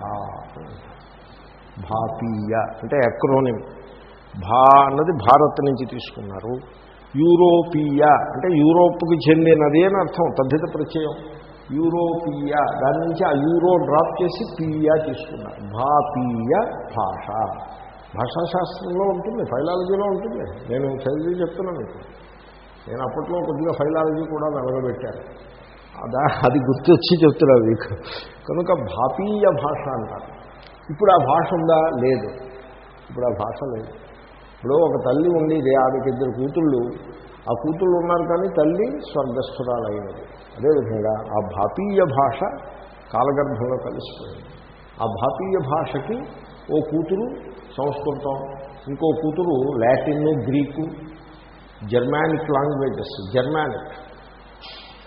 భాపీయ అంటే ఎక్రోనిమ్ భా అన్నది భారత్ నుంచి తీసుకున్నారు. యూరోపియా. అంటే యూరోప్కి చెందినది అని అర్థం తద్ధిత ప్రత్యయం. యూరోపియా. దాని నుంచి ఆ యూరో డ్రాప్ చేసి పియా తీసుకున్నారు. భాపీయ భాష. భాషాశాస్త్రంలో ఉంటుంది ఫైలాలజీలో ఉంటుంది. నేను చదివి చెప్తున్నాను మీకు. నేను అప్పట్లో కొద్దిగా ఫైలాలజీ కూడా వెలగబెట్టాను. అదా అది గుర్తొచ్చి చెప్తున్నా మీకు. కనుక భాపీయ భాష అంటారు. ఇప్పుడు ఆ భాష ఉందా? లేదు. ఇప్పుడు ఆ భాష లేదు. ఇప్పుడు ఒక తల్లి ఉండేది ఆమెకి ఇద్దరు కూతుళ్ళు. ఆ కూతుళ్ళు ఉన్నారు కానీ తల్లి స్వర్గస్థురాలైనది. అదేవిధంగా ఆ భాపీయ భాష కాలగర్భంలో కలిసిపోయింది ఆ భాపీయ భాషకి ఓ కూతురు సంస్కృతం ఇంకో కూతురు Latin Greek Germanic languages Germanic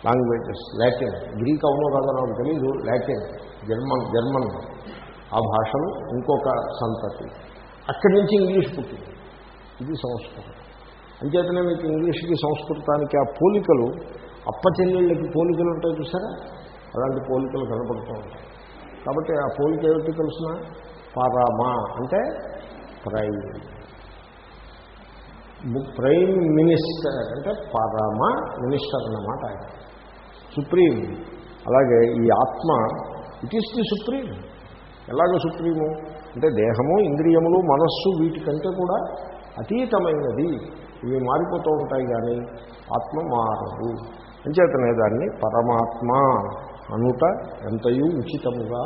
languages Latin. Greek అవునో కాదో నాకు తెలీదు లాటిన్ జర్మన్ జర్మన్. ఆ భాషలు ఇంకొక సంతతి. అక్కడి నుంచి ఇంగ్లీష్ పుట్టింది. ఇది సంస్కృతం. అంచేతనే మీకు ఇంగ్లీష్కి సంస్కృతానికి ఆ పోలికలు అప్పచెల్లెళ్ళకి పోలికలు ఉంటాయి చూసారా? అలాంటి పోలికలు కనపడుతూ ఉంటాయి. కాబట్టి ఆ పోలిక ఏమిటి తెలుసిన? పరమా అంటే ప్రైమ్. ప్రైమ్ మినిస్టర్ అంటే పరమ మినిస్టర్ అన్నమాట ఆయన. సుప్రీం. అలాగే ఈ ఆత్మ ఇట్ ఈస్ ది సుప్రీం. ఎలాగ సుప్రీము? అంటే దేహము ఇంద్రియములు మనస్సు వీటికంటే కూడా అతీతమైనది. ఇవి మారిపోతూ ఉంటాయి కానీ ఆత్మ మారదు అంచేతనే దాన్ని పరమాత్మ అనుట ఎంతయూ ఉచితముగా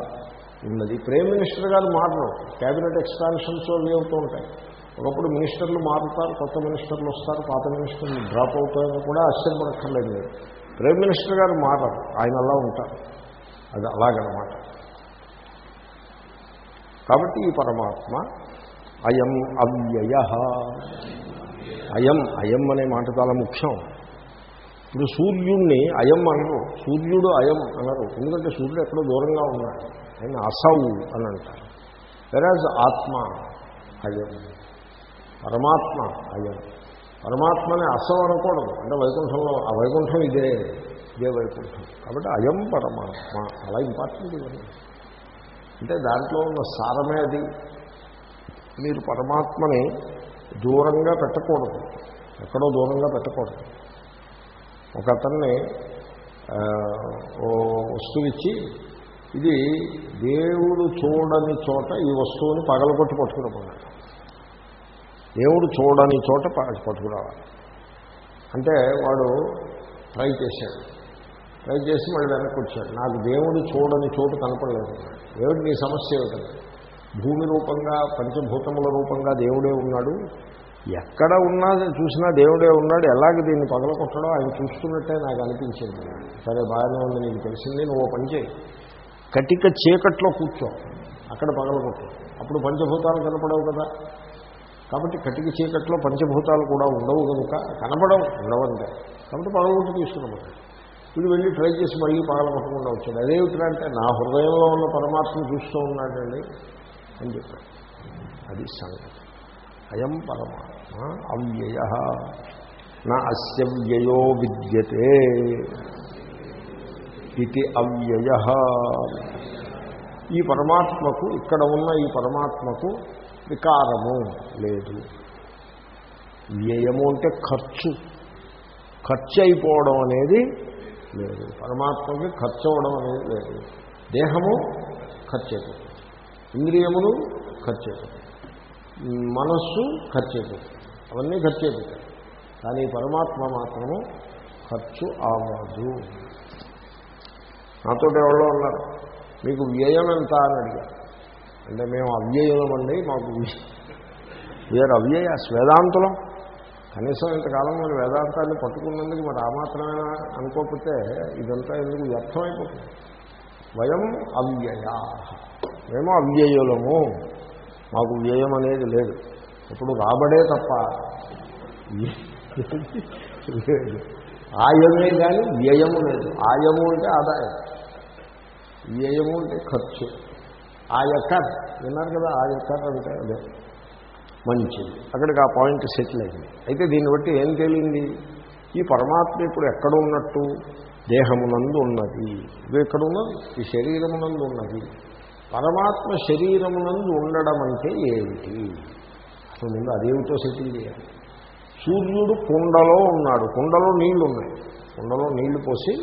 ఉన్నది. ప్రేమ్ మినిస్టర్ గారు మారడం క్యాబినెట్ ఎక్స్పాన్షన్స్ అవి అవుతూ ఉంటాయి. ఒకప్పుడు మినిస్టర్లు మారుతారు కొత్త మినిస్టర్లు వస్తారు పాత మినిస్టర్లు డ్రాప్ అవుతారని కూడా ఆశ్చర్యపడక్కర్లేదు. మీరు ప్రైమ్ మినిస్టర్ గారు మారరు. ఆయన అలా ఉంటారు. అది అలాగనమాట. కాబట్టి ఈ పరమాత్మ అయం అవ్యయ. అయం అయం అనే మాట చాలా ముఖ్యం. ఇప్పుడు సూర్యుణ్ణి అయం అనరు సూర్యుడు అయం అనరు ఎందుకంటే సూర్యుడు ఎక్కడో దూరంగా ఉన్నాడు. ఆయన అసౌ అని అంటారు. వెరాజ్ ఆత్మ అయం. పరమాత్మ అయం. పరమాత్మని అసౌ అనకూడదు. అంటే వైకుంఠంలో ఆ వైకుంఠం ఇదే ఇదే వైకుంఠం. కాబట్టి అయం పరమాత్మ. చాలా ఇంపార్టెంట్ ఇవన్నీ. అంటే దాంట్లో ఉన్న సారమే అది. మీరు పరమాత్మని దూరంగా పెట్టకూడదు. ఎక్కడో దూరంగా పెట్టకూడదు. ఒక అతన్ని ఓ వస్తువు ఇచ్చి ఇది దేవుడు చూడని చోట ఈ వస్తువుని పగలగొట్టి పట్టుకురమ్మన్నాడు దేవుడు చూడని చోట పట్టుకురావాలి. అంటే వాడు ట్రై చేశాడు. ట్రై చేసి మళ్ళీ వెనక్కి వచ్చాడు. నాకు దేవుడు చూడని చోటు కనపడలేదు ఏమిటి నీ సమస్య ఏమిటండి భూమి రూపంగా పంచభూతముల రూపంగా దేవుడే ఉన్నాడు. ఎక్కడ ఉన్నా చూసినా దేవుడే ఉన్నాడు. ఎలాగ దీన్ని పగలకొట్టడో ఆయన చూస్తున్నట్టే నాకు అనిపించింది. సరే బాగానే ఉంది నీకు తెలిసింది నువ్వు పనిచే కటిక చీకట్లో కూర్చో. అక్కడ పగలకొట్టు అప్పుడు పంచభూతాలు కనపడవు కదా. కాబట్టి కటిక చీకట్లో పంచభూతాలు కూడా ఉండవు కనుక కనపడవు ఉండవంటే కాబట్టి పగలగొట్టు తీసుకున్నమాట వీడు వెళ్ళి ట్రై చేసి మళ్ళీ పగలగొట్టకుండా వచ్చాడు. అదేమిటంటే అంటే నా హృదయంలో ఉన్న పరమాత్మను చూస్తూ ఉన్నాడండి. అని చెప్పాడు. అది సంగతి. అయం పరమాత్మ అవ్యయ. నా అస్య వ్యయో విద్యతే ఇది అవ్యయ. ఈ పరమాత్మకు ఇక్కడ ఉన్న ఈ పరమాత్మకు వికారము లేదు. వ్యయము అంటే ఖర్చు. ఖర్చు అయిపోవడం అనేది లేదు. పరమాత్మకి ఖర్చు అవడం అనేది లేదు. దేహము ఖర్చు అయిపోతుంది. ఇంద్రియములు ఖర్చు అయిపోతాయి మనస్సు ఖర్చు అయిపోతుంది అవన్నీ ఖర్చు అయిపోతాయి కానీ పరమాత్మ మాత్రము ఖర్చు అవ్వదు. నాతో ఎవరో ఉన్నారు. మీకు వ్యయం ఎంత అని అడిగారు. అంటే మేము అవ్యయమండి మాకు వీఆర్ అవ్యయ వేదాంతులం. కనీసం ఇంతకాలం మరి వేదాంతాన్ని పట్టుకున్నందుకు మరి ఆ మాత్రమే అనుకోకపోతే ఇదంతా ఎందుకు వ్యర్థమైపోతుంది? వయం అవ్యయా మేము అవ్యయులము. మాకు వ్యయం అనేది లేదు. ఇప్పుడు రాబడే తప్ప లేదు ఆయమే కానీ వ్యయము లేదు. ఆయము అంటే ఆదాయం. వ్యయము అంటే ఖర్చు. ఆయకర్. విన్నారు కదా ఆయకర్ అంటే అదే. మంచిది. అక్కడికి ఆ పాయింట్ సెటిల్ అయింది. అయితే దీన్ని బట్టి ఏం తేలింది? ఈ పరమాత్మ ఇప్పుడు ఎక్కడ ఉన్నట్టు? దేహమునందు ఉన్నది. ఇది ఎక్కడ ఉన్నది ఈ శరీరమునందు ఉన్నది పరమాత్మ శరీరమునందు ఉండడం అంటే ఏమిటి? అసలు ముందు అదేమిటో సెటిల్ చేయాలి. సూర్యుడు కుండలో ఉన్నాడు. కుండలో నీళ్ళు ఉన్నాయి కుండలో నీళ్ళు పోసి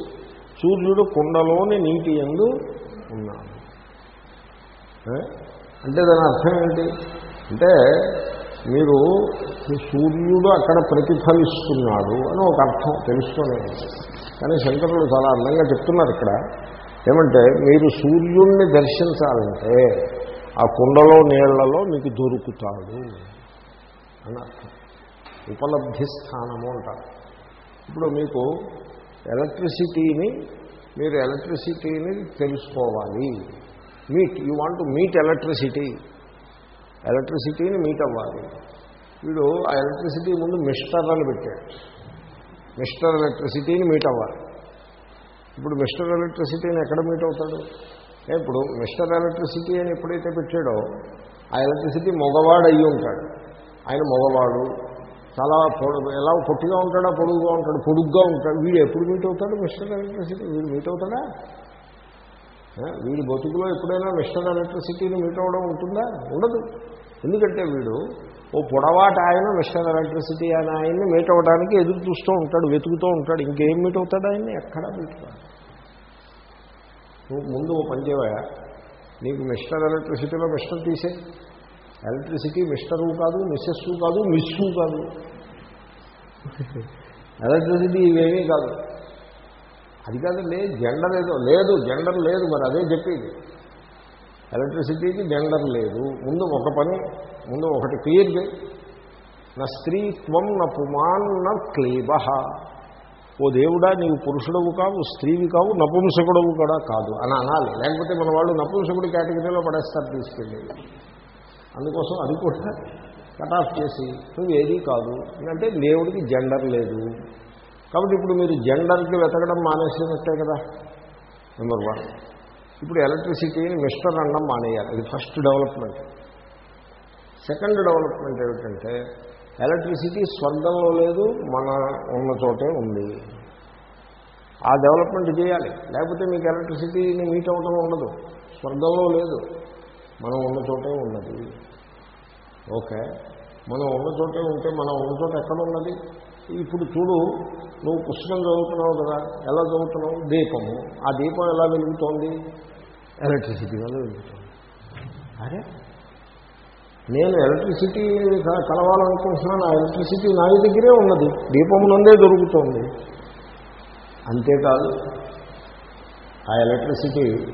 సూర్యుడు కుండలోని నీటి ఎందు ఉన్నాడు. అంటే దాని అర్థం ఏంటి? అంటే మీరు సూర్యుడు అక్కడ ప్రతిఫలిస్తున్నాడు అని ఒక అర్థం తెలుసుకునే కానీ శంకరులు చాలా అందంగా చెప్తున్నారు ఇక్కడ. ఏమంటే మీరు సూర్యుణ్ణి దర్శించాలంటే ఆ కుండలో నీళ్ళలో మీకు దొరుకుతాడు అని అర్థం. ఉపలబ్ధి స్థానము అంటారు. ఇప్పుడు మీకు ఎలక్ట్రిసిటీని మీరు ఎలక్ట్రిసిటీని తెలుసుకోవాలి. Meet you want to meet electricity. ఎలక్ట్రిసిటీని meet అవ్వాలి. వీడు ఆ ఎలక్ట్రిసిటీ ముందు మిస్టర్ అని పెట్టాడు. మిస్టర్ ఎలక్ట్రిసిటీని మీట్ అవ్వాలి. ఇప్పుడు మిస్టర్ ఎలక్ట్రిసిటీని ఎక్కడ మీట్ అవుతాడు? ఇప్పుడు మిస్టర్ ఎలక్ట్రిసిటీ అని ఎప్పుడైతే పెట్టాడో ఆ ఎలక్ట్రిసిటీ మగవాడు అయ్యి ఉంటాడు. ఆయన మగవాడు చాలా పొడు ఎలా పొట్టిగా ఉంటాడా పొడుగుగా ఉంటాడు పొడుగ్గా ఉంటాడు వీడు ఎప్పుడు మీట్ అవుతాడు మిస్టర్ ఎలక్ట్రిసిటీ వీడు మీట్ అవుతాడా? వీడి బతుకులో ఎప్పుడైనా మిస్టర్ ఎలక్ట్రిసిటీని మీట్ అవడం ఉంటుందా? ఉండదు. ఎందుకంటే వీడు ఓ పొడవాటి ఆయన మిస్టర్ ఎలక్ట్రిసిటీ అని ఆయన్ని మీట్ అవ్వడానికి ఎదురు చూస్తూ ఉంటాడు వెతుకుతూ ఉంటాడు. ఇంకేం మీట్ అవుతాడు ఆయన్ని? ఎక్కడా మీట్ నువ్వు ముందు ఓ పనిచేవా నీకు మిస్టర్ ఎలక్ట్రిసిటీలో మిస్టర్ తీసే. ఎలక్ట్రిసిటీ మిస్టరు కాదు మిస్సెస్ కాదు మిస్సు కాదు. ఎలక్ట్రిసిటీ ఇవేమీ కాదు. అది కాదు లేదు జెండర్ ఏదో లేదు జెండర్ లేదు మరి అదే చెప్పేది. ఎలక్ట్రిసిటీకి జెండర్ లేదు. ముందు ఒక పని ముందు ఒకటి క్లియర్ నా స్త్రీత్వం నా పుమాన్ నా క్లీబ ఓ దేవుడా నీవు పురుషుడవు కావు స్త్రీవి కావు నపుంసకుడవు కూడా కాదు అని అనాలి. లేకపోతే మన వాళ్ళు నపుంసకుడి కేటగిరీలో పడేస్తారు తీసుకెళ్ళి. అందుకోసం అది కూడా కట్ ఆఫ్ చేసి నువ్వు ఏదీ కాదు. అంటే దేవుడికి జెండర్ లేదు. కాబట్టి ఇప్పుడు మీరు జెండర్కి వెతకడం మానేసినట్టే కదా నెంబర్ వన్ ఇప్పుడు ఎలక్ట్రిసిటీని మిస్టర్ అనడం మానేయాలి. ఇది ఫస్ట్ డెవలప్మెంట్ సెకండ్ డెవలప్మెంట్ ఏమిటంటే ఎలక్ట్రిసిటీ స్వర్గంలో లేదు మన ఉన్న చోటే ఉంది. ఆ డెవలప్మెంట్ చేయాలి. లేకపోతే మీకు ఎలక్ట్రిసిటీని మీట్ అవ్వడం ఉండదు. స్వర్గంలో లేదు. మనం ఉన్న చోటే ఉన్నది. ఓకే. మనం ఉన్న చోటే ఉంటే మనం ఉన్న చోట ఎక్కడ ఉన్నది? ఇప్పుడు చూడు నువ్వు పుస్తకం చదువుతున్నావు కదా ఎలా చదువుతున్నావు? దీపము. ఆ దీపం ఎలా వెలుగుతోంది? ఎలక్ట్రిసిటీ వల్ల వెలుగుతోంది. అరే నేను ఎలక్ట్రిసిటీ కలవాలనుకుంటున్నాను. ఆ ఎలక్ట్రిసిటీ నా దగ్గరే ఉన్నది. దీపం నుండే దొరుకుతోంది. అంతేకాదు ఆ ఎలక్ట్రిసిటీ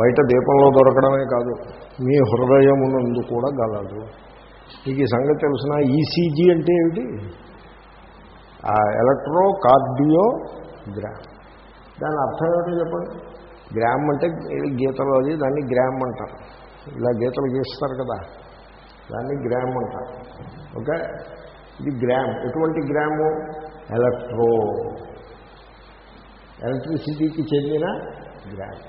బయట దీపంలో దొరకడమే కాదు మీ హృదయమునందు కూడా గలదు. మీకు ఈ సంగతి తెలిసిన? ఈసీజీ అంటే ఏమిటి? ఆ ఎలక్ట్రో కార్డియో గ్రామ్. దాని అర్థం ఏమిటో చెప్పండి? గ్రామ్ అంటే గీతలు అది దాన్ని గ్రామ్ అంటారు. ఇలా గీతలు గీస్తారు కదా. దాన్ని గ్రామ్ అంటారు. ఓకే? ఇది గ్రామ్. ఎటువంటి గ్రాము? ఎలక్ట్రో. ఎలక్ట్రిసిటీకి చెందిన గ్రామ్.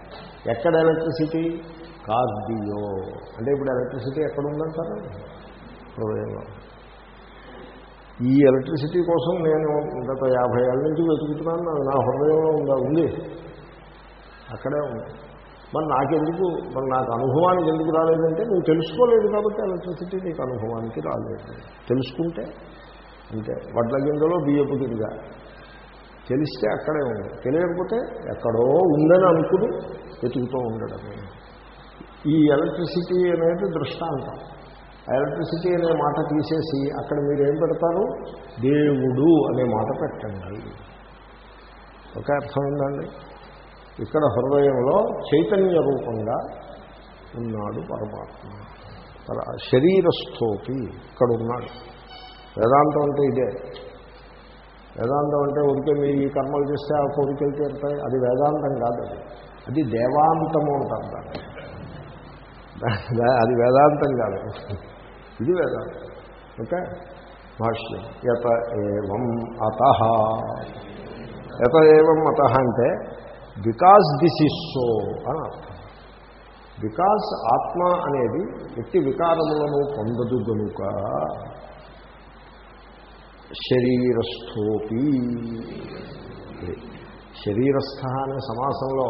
ఎక్కడ ఎలక్ట్రిసిటీ? కార్డియో. అంటే ఇప్పుడు ఎలక్ట్రిసిటీ ఎక్కడ ఉందంటారు హృదయంలో ఈ ఎలక్ట్రిసిటీ కోసం నేను గత యాభై ఏళ్ళ నుంచి వెతుకుతున్నాను. నా హృదయంలో ఉందా? ఉంది. అక్కడే ఉంది. మరి నాకెందుకు? మరి నాకు అనుభవానికి ఎందుకు రాలేదంటే నువ్వు తెలుసుకోలేదు కాబట్టి ఎలక్ట్రిసిటీ నీకు అనుభవానికి రాలేదు. తెలుసుకుంటే అంతే. వడ్ల గింజలో బియ్యపు గింజ. తెలిస్తే అక్కడే ఉంది. తెలియకపోతే ఎక్కడో ఉందని అనుకుని వెతుకుతూ ఉండడమే. ఈ ఎలక్ట్రిసిటీ అనేది దృష్టాంతం. ఎలక్ట్రిసిటీ అనే మాట తీసేసి అక్కడ మీరు ఏం పెడతారు? దేవుడు అనే మాట పెట్టండి. ఒకే అర్థమైందండి ఇక్కడ హృదయంలో చైతన్య రూపంగా ఉన్నాడు పరమాత్మ. శరీరస్థోపి ఇక్కడ ఉన్నాడు. వేదాంతం అంటే ఇదే. వేదాంతం అంటే ఉడికే మీరు ఈ కర్మలు చేస్తే ఆ కోరికలు తీరుతాయి. అది వేదాంతం కాదు అది. అది దేవాంతము అంటారు దాన్ని. అది వేదాంతం కాదు. ఇది వేదాంతం. ఓకే? భాష్యం. యత ఏవం అత. యత ఏవం అత అంటే బికాజ్ దిస్ ఇస్ సో అని అర్థం. బికాజ్ ఆత్మ అనేది ఎట్టి వికారములను పొందదు గనుక శరీరస్థోపి. శరీరస్థ అనే సమాసంలో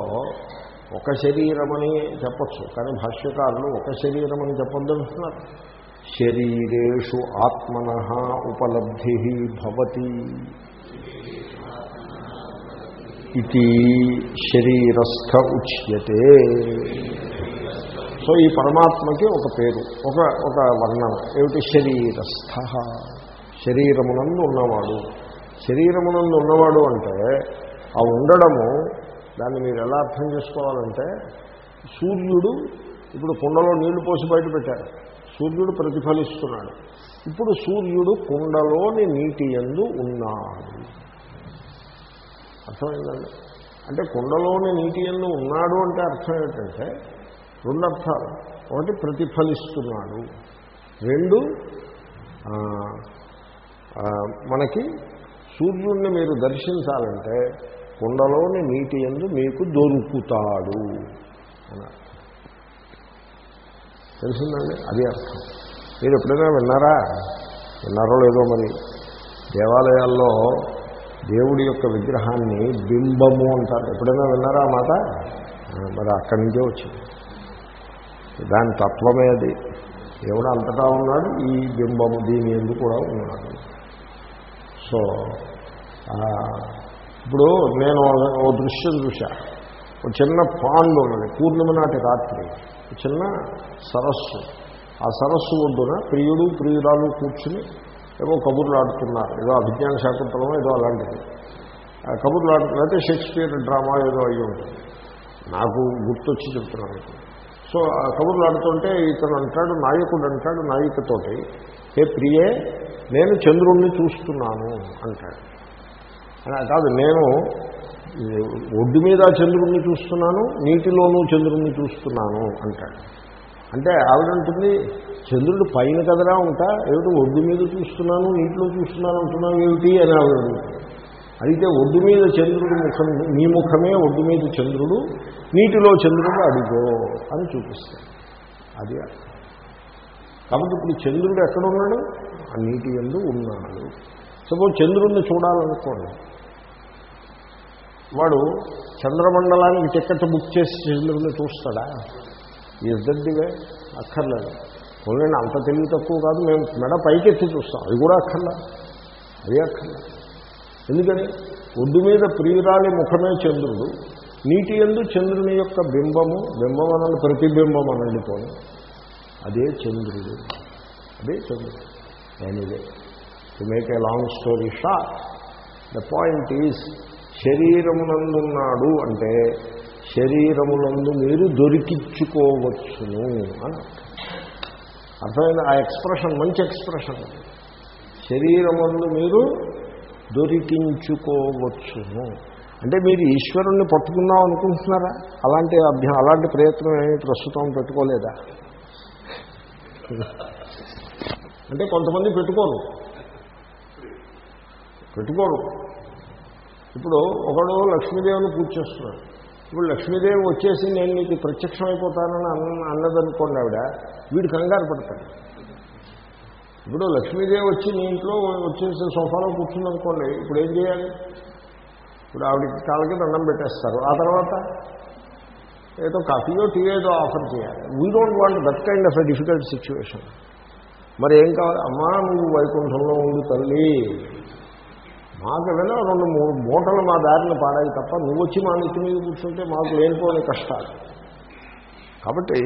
ఒక శరీరమని చెప్పచ్చు కానీ భాష్యకారులు ఒక శరీరమని చెప్పొద్దంటున్నారు శరీరేషు ఆత్మన ఉపలబ్ధి భవతి. ఇది శరీరస్థ ఉచ్యతే. సో ఈ పరమాత్మకి ఒక పేరు ఒక ఒక వర్ణన. ఏమిటి? శరీరస్థ. శరీరమునందు ఉన్నవాడు. శరీరమునందు ఉన్నవాడు అంటే ఆ ఉండడము దాన్ని మీరు ఎలా అర్థం చేసుకోవాలంటే సూర్యుడు ఇప్పుడు కుండలో నీళ్ళు పోసి బయట పెట్టారు. సూర్యుడు ప్రతిఫలిస్తున్నాడు. ఇప్పుడు సూర్యుడు కుండలోని నీటి ఎందు ఉన్నాడు. అర్థమైందండి? అంటే కుండలోని నీటి ఎందు ఉన్నాడు అంటే అర్థం ఏంటంటే రెండు అర్థాలు ఒకటి ప్రతిఫలిస్తున్నాడు. రెండు మనకి సూర్యుడిని మీరు దర్శించాలంటే కుండలోని నీటి ఎందు మీకు దొరుకుతాడు. అన్నారు. తెలిసిందండి? అది అర్థం. మీరు ఎప్పుడైనా విన్నారా? విన్నారో లేదో మరి. దేవాలయాల్లో దేవుడి యొక్క విగ్రహాన్ని బింబము అంటారు. ఎప్పుడైనా విన్నారా మాట? మరి అక్కడి నుంచే వచ్చింది. దాని తత్వమే అది. దేవుడు అంతటా ఉన్నాడు ఈ బింబము దీని ఎందుకు కూడా ఉన్నాడు. సో ఇప్పుడు నేను ఓ దృశ్యం చూశా. ఒక చిన్న పాండ్ ఉన్నది పూర్ణిమ నాటి రాత్రి. ఒక చిన్న సరస్సు. ఆ సరస్సు ఒడ్డున ప్రియుడు ప్రియురాలు కూర్చుని ఏవో కబుర్లు ఆడుతున్నారు. ఏదో అభిజ్ఞాన శాకుంతలమో ఏదో అలాంటిది. ఆ కబుర్లు ఆడుతున్నారు. అయితే షేక్స్పియర్ డ్రామా ఏదో అయ్యి ఉంటుంది. నాకు గుర్తొచ్చి చెప్తున్నాను. సో ఆ కబుర్లు ఆడుతుంటే ఇతను అంటాడు నాయకుడు అంటాడు నాయికతోటి హే ప్రియే నేను చంద్రుణ్ణి చూస్తున్నాను అంటాడు. కాదు నేను ఒడ్డు మీద చంద్రుణ్ణి చూస్తున్నాను నీటిలోనూ చంద్రుణ్ణి చూస్తున్నాను అంటాడు. అంటే ఆవిడంటుంది చంద్రుడు పైన కదరా ఉంటా ఏమిటి ఒడ్డు మీద చూస్తున్నాను నీటిలో చూస్తున్నాను అంటున్నావు ఏమిటి? అని ఆవిడ అయితే ఒడ్డు మీద చంద్రుడు ముఖం నీ ముఖమే ఒడ్డు మీద చంద్రుడు నీటిలో చంద్రుడు అడుగో అని చూపిస్తాడు. అది కాబట్టి ఇప్పుడు చంద్రుడు ఎక్కడున్నాడు? ఆ నీటి ఎందు ఉన్నాడు. సపోజ్ చంద్రుడిని చూడాలనుకోండి. వాడు చంద్రమండలానికి టికెట్ బుక్ చేసి చంద్రుడిని చూస్తాడా? ఇద్దరిదివే అక్కర్లేదు. పోలేండి అంత తెలివి తక్కువ కాదు. మేము మెడ పైకెత్తి చూస్తాం. అది కూడా అక్కర్లా అది అక్కర్లా ఎందుకని? ఒడ్డు మీద ప్రియురాలి ముఖమే చంద్రుడు. నీటి ఎందు చంద్రుని యొక్క బింబము బింబం అనండి ప్రతిబింబం అనండి పోనీ. అదే చంద్రుడు. అదే చంద్రుడు. Anyway to make a long story short the point is శరీరమునందున్నాడు అంటే శరీరములందు మీరు దొరికించుకోవచ్చును అని. అర్థమైంది? ఆ ఎక్స్ప్రెషన్ మంచి ఎక్స్ప్రెషన్. శరీరముందు మీరు దొరికించుకోవచ్చును. అంటే మీరు ఈశ్వరుణ్ణి పట్టుకుందాం అనుకుంటున్నారా? అలాంటి అభ్య అలాంటి ప్రయత్నం ఏమి ప్రస్తుతం పెట్టుకోలేదా? అంటే కొంతమంది పెట్టుకోరు. పెట్టుకోరు. ఇప్పుడు ఒకడు లక్ష్మీదేవిని పూజ చేస్తున్నాడు. ఇప్పుడు లక్ష్మీదేవి వచ్చేసి నేను నీకు ప్రత్యక్షం అయిపోతానని అన్న అన్నదనుకోండి ఆవిడ వీడు కంగారు పడతాడు. ఇప్పుడు లక్ష్మీదేవి వచ్చి నీ ఇంట్లో వచ్చేసి సోఫాలో కూర్చుందనుకోండి ఇప్పుడు ఏం చేయాలి? ఇప్పుడు ఆవిడకి కాళ్ళకి దండం పెట్టేస్తారు. ఆ తర్వాత ఏదో కాఫీయో టీ ఏదో ఆఫర్ చేయాలి. We don't want that kind of a difficult situation మరి ఏం కావాలి? అమ్మా నువ్వు వైకుంఠంలో ఉండు తల్లి. మాకు వెళ్ళిన రెండు మూడు మూటలు మా దారిని పాడాయి తప్ప నువ్వు వచ్చి మా నెత్తి మీద కూర్చుంటే మాకు లేనిపోని కష్టాలు. కాబట్టి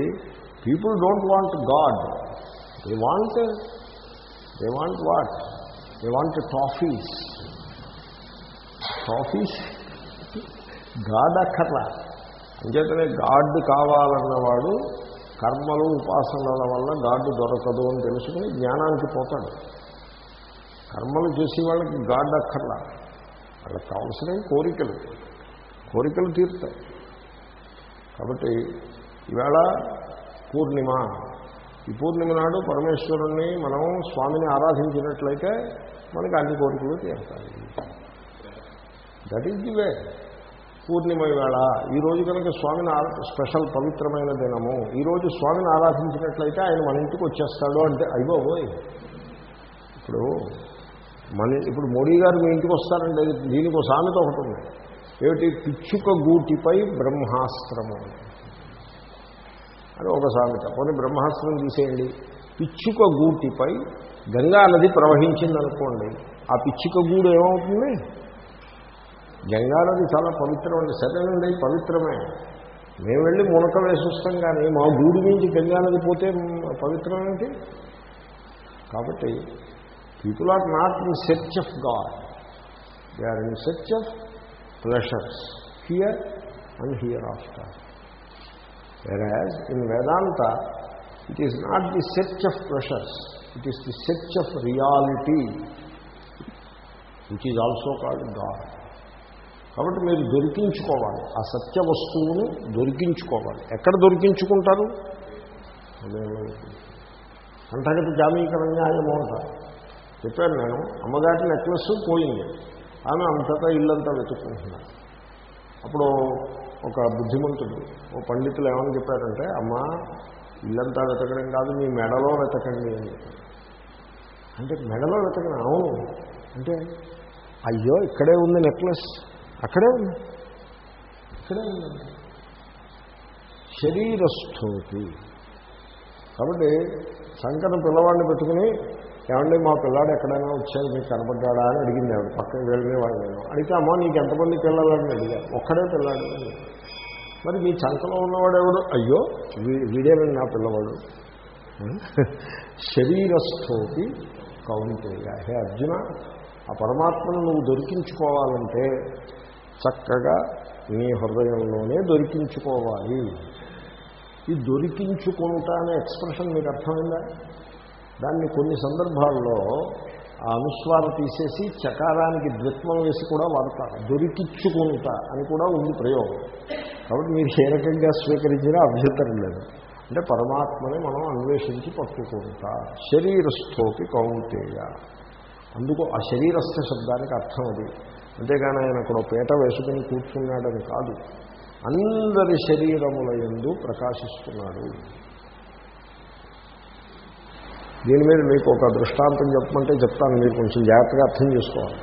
people don't want God they want they want what they want toffees toffees God అక్కర్లా. అంచేతనే గాడ్ కావాలన్నవాడు కర్మలు ఉపాసనల వల్ల గాడ్ దొరకదు అని తెలుసుకుని జ్ఞానానికి పోతాడు. కర్మలు చేసే వాళ్ళకి గాడ్ అక్కర్లా. వాళ్ళకి కావాల్సిన కోరికలు. కోరికలు తీరుతాయి. కాబట్టి ఈవేళ పూర్ణిమ. ఈ పూర్ణిమ నాడు పరమేశ్వరుణ్ణి మనం స్వామిని ఆరాధించినట్లయితే మనకి అన్ని కోరికలు తీరుతాయి. దట్ ఈజ్ ది వే పూర్ణిమ వేళ ఈ రోజు కనుక స్వామిని స్పెషల్ పవిత్రమైన దినము. ఈ రోజు స్వామిని ఆరాధించినట్లయితే ఆయన మన ఇంటికి వచ్చేస్తాడు అంటే అయ్యో ఇప్పుడు మన ఇప్పుడు మోడీ గారు మీ ఇంటికి వస్తారండి దీనికి ఒక సామెత ఒకటి ఉంది. ఏమిటి? పిచ్చుక గూటిపై బ్రహ్మాస్త్రము. అని. ఒక సామెత. పోనీ బ్రహ్మాస్త్రం తీసేయండి. పిచ్చుక గూటిపై గంగా నది ప్రవహించిందనుకోండి ఆ పిచ్చుక గూడు ఏమవుతుంది? గంగా నది చాలా పవిత్రమండి సరేనండి పవిత్రమే. మేము వెళ్ళి మునక వేసిస్తాం కానీ మా గూడు నుంచి గంగా నది పోతే పవిత్రమేంటి కాబట్టి people are not in search of God they are in search of pleasures here and hereafter whereas in Vedanta it is not the search of pleasures it is the search of reality which is also called God. కాబట్టి మీరు దొరికించుకోవాలి. ఆ సత్య వస్తువును దొరికించుకోవాలి. ఎక్కడ దొరికించుకుంటారు? అంతగతి జామీకరణ్యాయము అంటారు చెప్పాను నేను అమ్మగారి necklace పోయింది ఆమె అంతటా ఇల్లంతా వెతుక్కుంటున్నాను అప్పుడు ఒక బుద్ధిమంతుడు ఓ పండితులు ఏమని చెప్పారంటే అమ్మ ఇల్లంతా వెతకడం కాదు మీ మెడలో వెతకండి అని అంటే మెడలో వెతకడం? అవును. అంటే అయ్యో ఇక్కడే ఉంది నెక్లెస్ అక్కడే ఉంది ఇక్కడే ఉందండి శరీరస్థోతి. కాబట్టి శంకర పిల్లవాడిని పెట్టుకుని ఏమండి మా పిల్లాడు ఎక్కడైనా వచ్చాడు మీకు కనపడ్డాడా అని అడిగింది ఆవిడ. పక్కన వెళ్ళిన వాళ్ళు నేను. అడిగితే అమ్మా నీకు ఎంతమంది పిల్లలని అడిగాను ఒక్కడే పిల్లాడు. మరి మీ చంకలో ఉన్నవాడు ఎవడు? అయ్యో వీడేనండి నా పిల్లవాడు. శరీరస్థోకి కౌంటేయ హే అర్జున ఆ పరమాత్మను నువ్వు దొరికించుకోవాలంటే చక్కగా నీ హృదయంలోనే దొరికించుకోవాలి. ఈ దొరికించుకుంటా అనే ఎక్స్ప్రెషన్ మీకు అర్థమైందా? దాన్ని కొన్ని సందర్భాల్లో ఆ అనుస్వారం తీసేసి చకారానికి ద్విత్వం వేసి కూడా వాడతారు. దొరికిచ్చుకుంటా అని కూడా ఉంది ప్రయోగం. కాబట్టి మీరు ఏ రకంగా స్వీకరించినా అభ్యంతరం లేదు. అంటే పరమాత్మని మనం అన్వేషించి పట్టుకుంటా. శరీరస్థోపి కౌంటేయ అందుకు ఆ శరీరస్థ శబ్దానికి అర్థం అది. అంతేగాని ఆయన అక్కడ పీట వేసుకుని కూర్చున్నాడని కాదు. అందరి శరీరముల ఎందు ప్రకాశిస్తున్నాడు. దీని మీద మీకు ఒక దృష్టాంతం చెప్పమంటే చెప్తాను మీరు కొంచెం జాగ్రత్తగా అర్థం చేసుకోవాలి.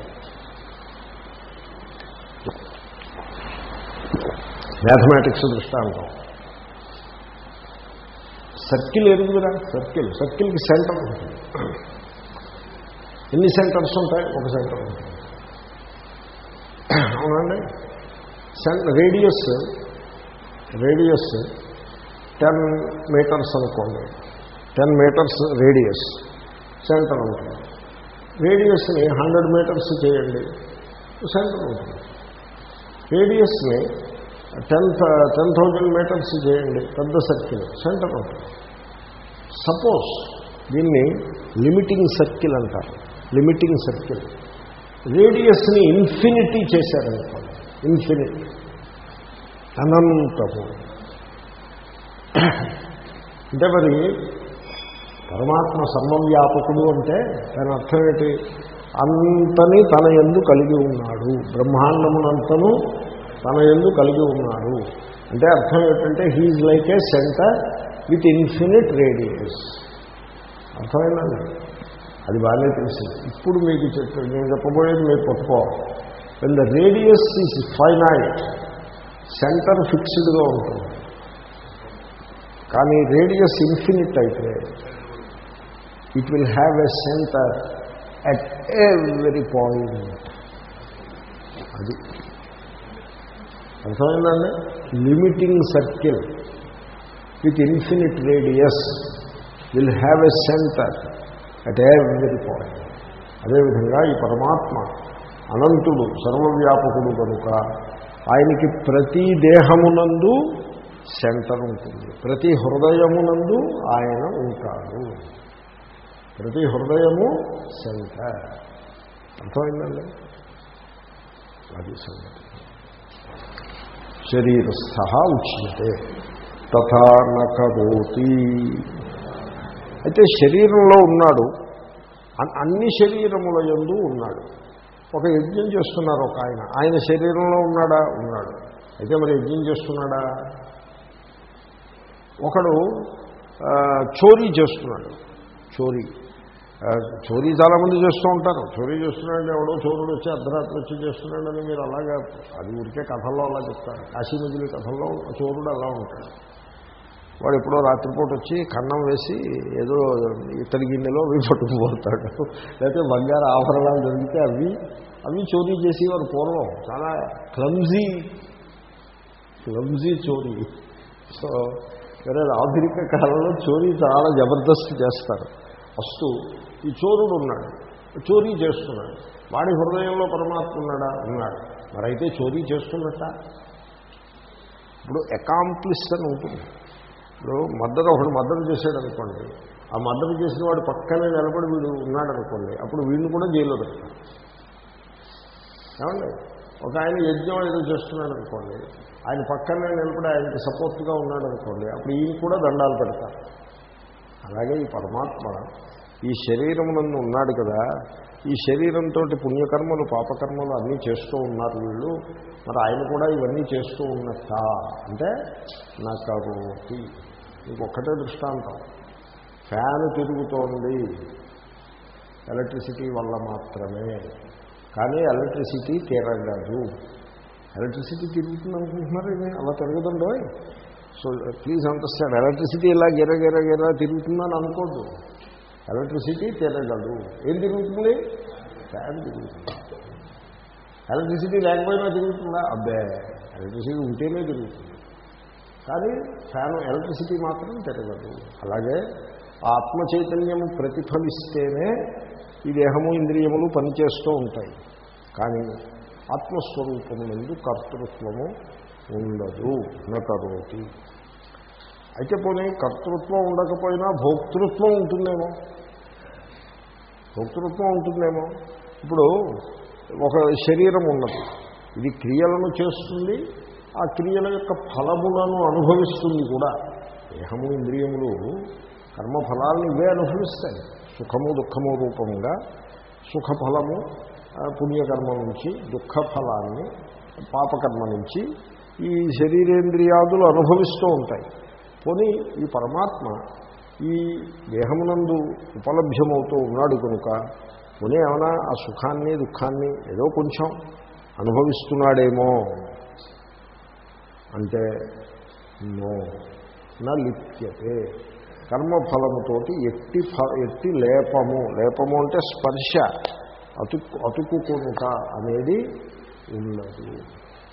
మ్యాథమెటిక్స్ దృష్టాంతం. సర్కిల్ ఎరుగుదరా సర్కిల్. సర్కిల్కి సెంటర్ ఉంటుంది. ఎన్ని సెంటర్స్ ఉంటాయి? ఒక సెంటర్ ఉంటుంది. అవునండి. Centre radius radius ten metres అనుకోండి. టెన్ మీటర్స్ రేడియస్ సెంటర్ ఉంటుంది. రేడియస్ని హండ్రెడ్ మీటర్స్ చేయండి సెంటర్ ఉంటుంది. రేడియస్ని టెన్ టెన్ థౌజండ్ మీటర్స్ చేయండి పెద్ద సర్కిల్ సెంటర్ ఉంటుంది. సపోజ్ దీన్ని లిమిటింగ్ సర్కిల్ అంటారు. Limiting circle. రేడియస్ని ఇన్ఫినిటీ చేశారనుకోండి ఇన్ఫినిటీ. అనంతము. అంటే మరి పరమాత్మ సర్వవ్యాపకుడు అంటే దాని అర్థం ఏంటి? అంతని తన ఎందు కలిగి ఉన్నాడు. బ్రహ్మాండమునంతను తన ఎందు కలిగి ఉన్నాడు. అంటే అర్థం ఏంటంటే he's like a centre with infinite radius అర్థమైందండి? అది బాగానే తెలిసింది. ఇప్పుడు మీకు చెప్ప నేను చెప్పబోయేది మీరు పట్టుకో. When the radius is finite centre ఫిక్స్డ్గా ఉంటుంది. కానీ రేడియస్ ఇన్ఫినిట్ అయితే it will have a centre at every point అది అర్థమైందండి? Limiting circle with infinite radius will have a centre at every point అదేవిధంగా ఈ పరమాత్మ అనంతుడు సర్వవ్యాపకుడు కనుక ఆయనకి ప్రతి దేహమునందు సెంటర్ ఉంటుంది. ప్రతి హృదయమునందు ఆయన ఉంటాడు. ప్రతి హృదయము సెంటర్. అర్థమైందండి? అది సంగతి. శరీరస్థ ఉచ్యతే. తథా నకరోతి. అయితే శరీరంలో ఉన్నాడు. అన్ని శరీరముల ఎందు ఉన్నాడు. ఒక యజ్ఞం చేస్తున్నారు ఒక ఆయన. ఆయన శరీరంలో ఉన్నాడా? ఉన్నాడు. అయితే మరి యజ్ఞం చేస్తున్నాడా? ఒకడు చోరీ చేస్తున్నాడు. చోరీ. చోరీ చాలామంది చేస్తూ ఉంటారు. చోరీ చేస్తున్నాడు ఎవడో చోరుడు వచ్చి అర్ధరాత్రి వచ్చి చేస్తున్నాడని మీరు అలాగా అది ఊరికే కథల్లో అలా చెప్తారు. కాశీనదిలి కథల్లో చోరుడు అలా ఉంటాడు. వాడు ఎప్పుడో రాత్రిపూట వచ్చి కన్నం వేసి ఏదో ఇతడి గిన్నెలో అవి పట్టుకుపోతాడు లేకపోతే బంగారు ఆభరణాలు దొరికితే అవి అవి చోరీ చేసేవారు పూర్వం చాలా క్లమ్జీ క్లమ్జీ చోరీ. సో వేరే ఆధునిక కాలంలో చోరీ చాలా జబర్దస్త్ చేస్తారు. ఫస్ట్ ఈ చోరుడు ఉన్నాడు. చోరీ చేస్తున్నాడు. వాడి హృదయంలో పరమాత్మ ఉన్నాడా? ఉన్నాడు. మరైతే చోరీ చేస్తున్నట్ట? ఇప్పుడు అకాంప్లిస్ అని ఉంటుంది. ఇప్పుడు మద్దతు ఒకడు మద్దతు చేశాడు అనుకోండి ఆ మద్దతు చేసిన వాడు పక్కనే నిలబడి వీడు ఉన్నాడు అనుకోండి అప్పుడు వీడిని కూడా జైల్లో పెడతారు. ఏమండి? ఒక ఆయన యజ్ఞం ఏదో చేస్తున్నాడు అనుకోండి ఆయన పక్కనే నిలబడి ఆయనకి సపోర్ట్గా ఉన్నాడు అనుకోండి అప్పుడు ఈయన కూడా దండాలు పెడతారు. అలాగే ఈ పరమాత్మ ఈ శరీరం నందు ఉన్నాడు కదా ఈ శరీరంతో పుణ్యకర్మలు పాపకర్మలు అన్నీ చేస్తూ ఉన్నారు వీళ్ళు. మరి ఆయన కూడా ఇవన్నీ చేస్తూ ఉన్నట్ట? అంటే నాకు కరోతి. మీకు ఒక్కటే దృష్టాంతం. ఫ్యాన్ తిరుగుతోంది. ఎలక్ట్రిసిటీ వల్ల మాత్రమే. కానీ ఎలక్ట్రిసిటీ తిరగదు. ఎలక్ట్రిసిటీ తిరుగుతుంది అనుకుంటున్నారు అలా తిరగదండో సో ప్లీజ్ అండర్స్టాండ్ ఎలక్ట్రిసిటీ ఇలా గిర గిర గిర తిరుగుతుందని అనుకోద్దు. ఎలక్ట్రిసిటీ తిరగదు. ఏం తిరుగుతుంది? ఫ్యాన్ తిరుగుతుంది. ఎలక్ట్రిసిటీ లేకపోయినా తిరుగుతుందా? అబ్బే ఎలక్ట్రిసిటీ ఉంటేనే తిరుగుతుంది. కానీ ఫ్యాన్ ఎలక్ట్రిసిటీ మాత్రం తిరగదు. అలాగే ఆత్మ చైతన్యము ప్రతిఫలిస్తేనే ఈ దేహము ఇంద్రియములు పనిచేస్తూ ఉంటాయి. కానీ ఆత్మస్వరూపము నుండి కర్తృత్వము ఉండదు నకరోతి. అయితే పోనీ కర్తృత్వం ఉండకపోయినా భోక్తృత్వం ఉంటుందేమో? భోక్తృత్వం ఉంటుందేమో? ఇప్పుడు ఒక శరీరం ఉన్నది ఇది క్రియలను చేస్తుంది ఆ క్రియల యొక్క ఫలములను అనుభవిస్తుంది కూడా. దేహము ఇంద్రియములు కర్మఫలాలను ఇవే అనుభవిస్తాయి. సుఖము దుఃఖము రూపంగా సుఖఫలము పుణ్యకర్మ నుంచి దుఃఖఫలాన్ని పాపకర్మ నుంచి ఈ శరీరేంద్రియాదులు అనుభవిస్తూ ఉంటాయి. పోనీ ఈ పరమాత్మ ఈ దేహమునందు ఉపలభ్యమవుతూ ఉన్నాడు కనుక పోనీ ఏమైనా ఆ సుఖాన్ని దుఃఖాన్ని ఏదో కొంచెం అనుభవిస్తున్నాడేమో అంటే నో నా లిప్యతే కర్మఫలముతోటి ఎట్టి ఫ ఎట్టి లేపము లేపము అంటే స్పర్శ అతుక్కు అతుక్కునుట అనేది ఉండదు.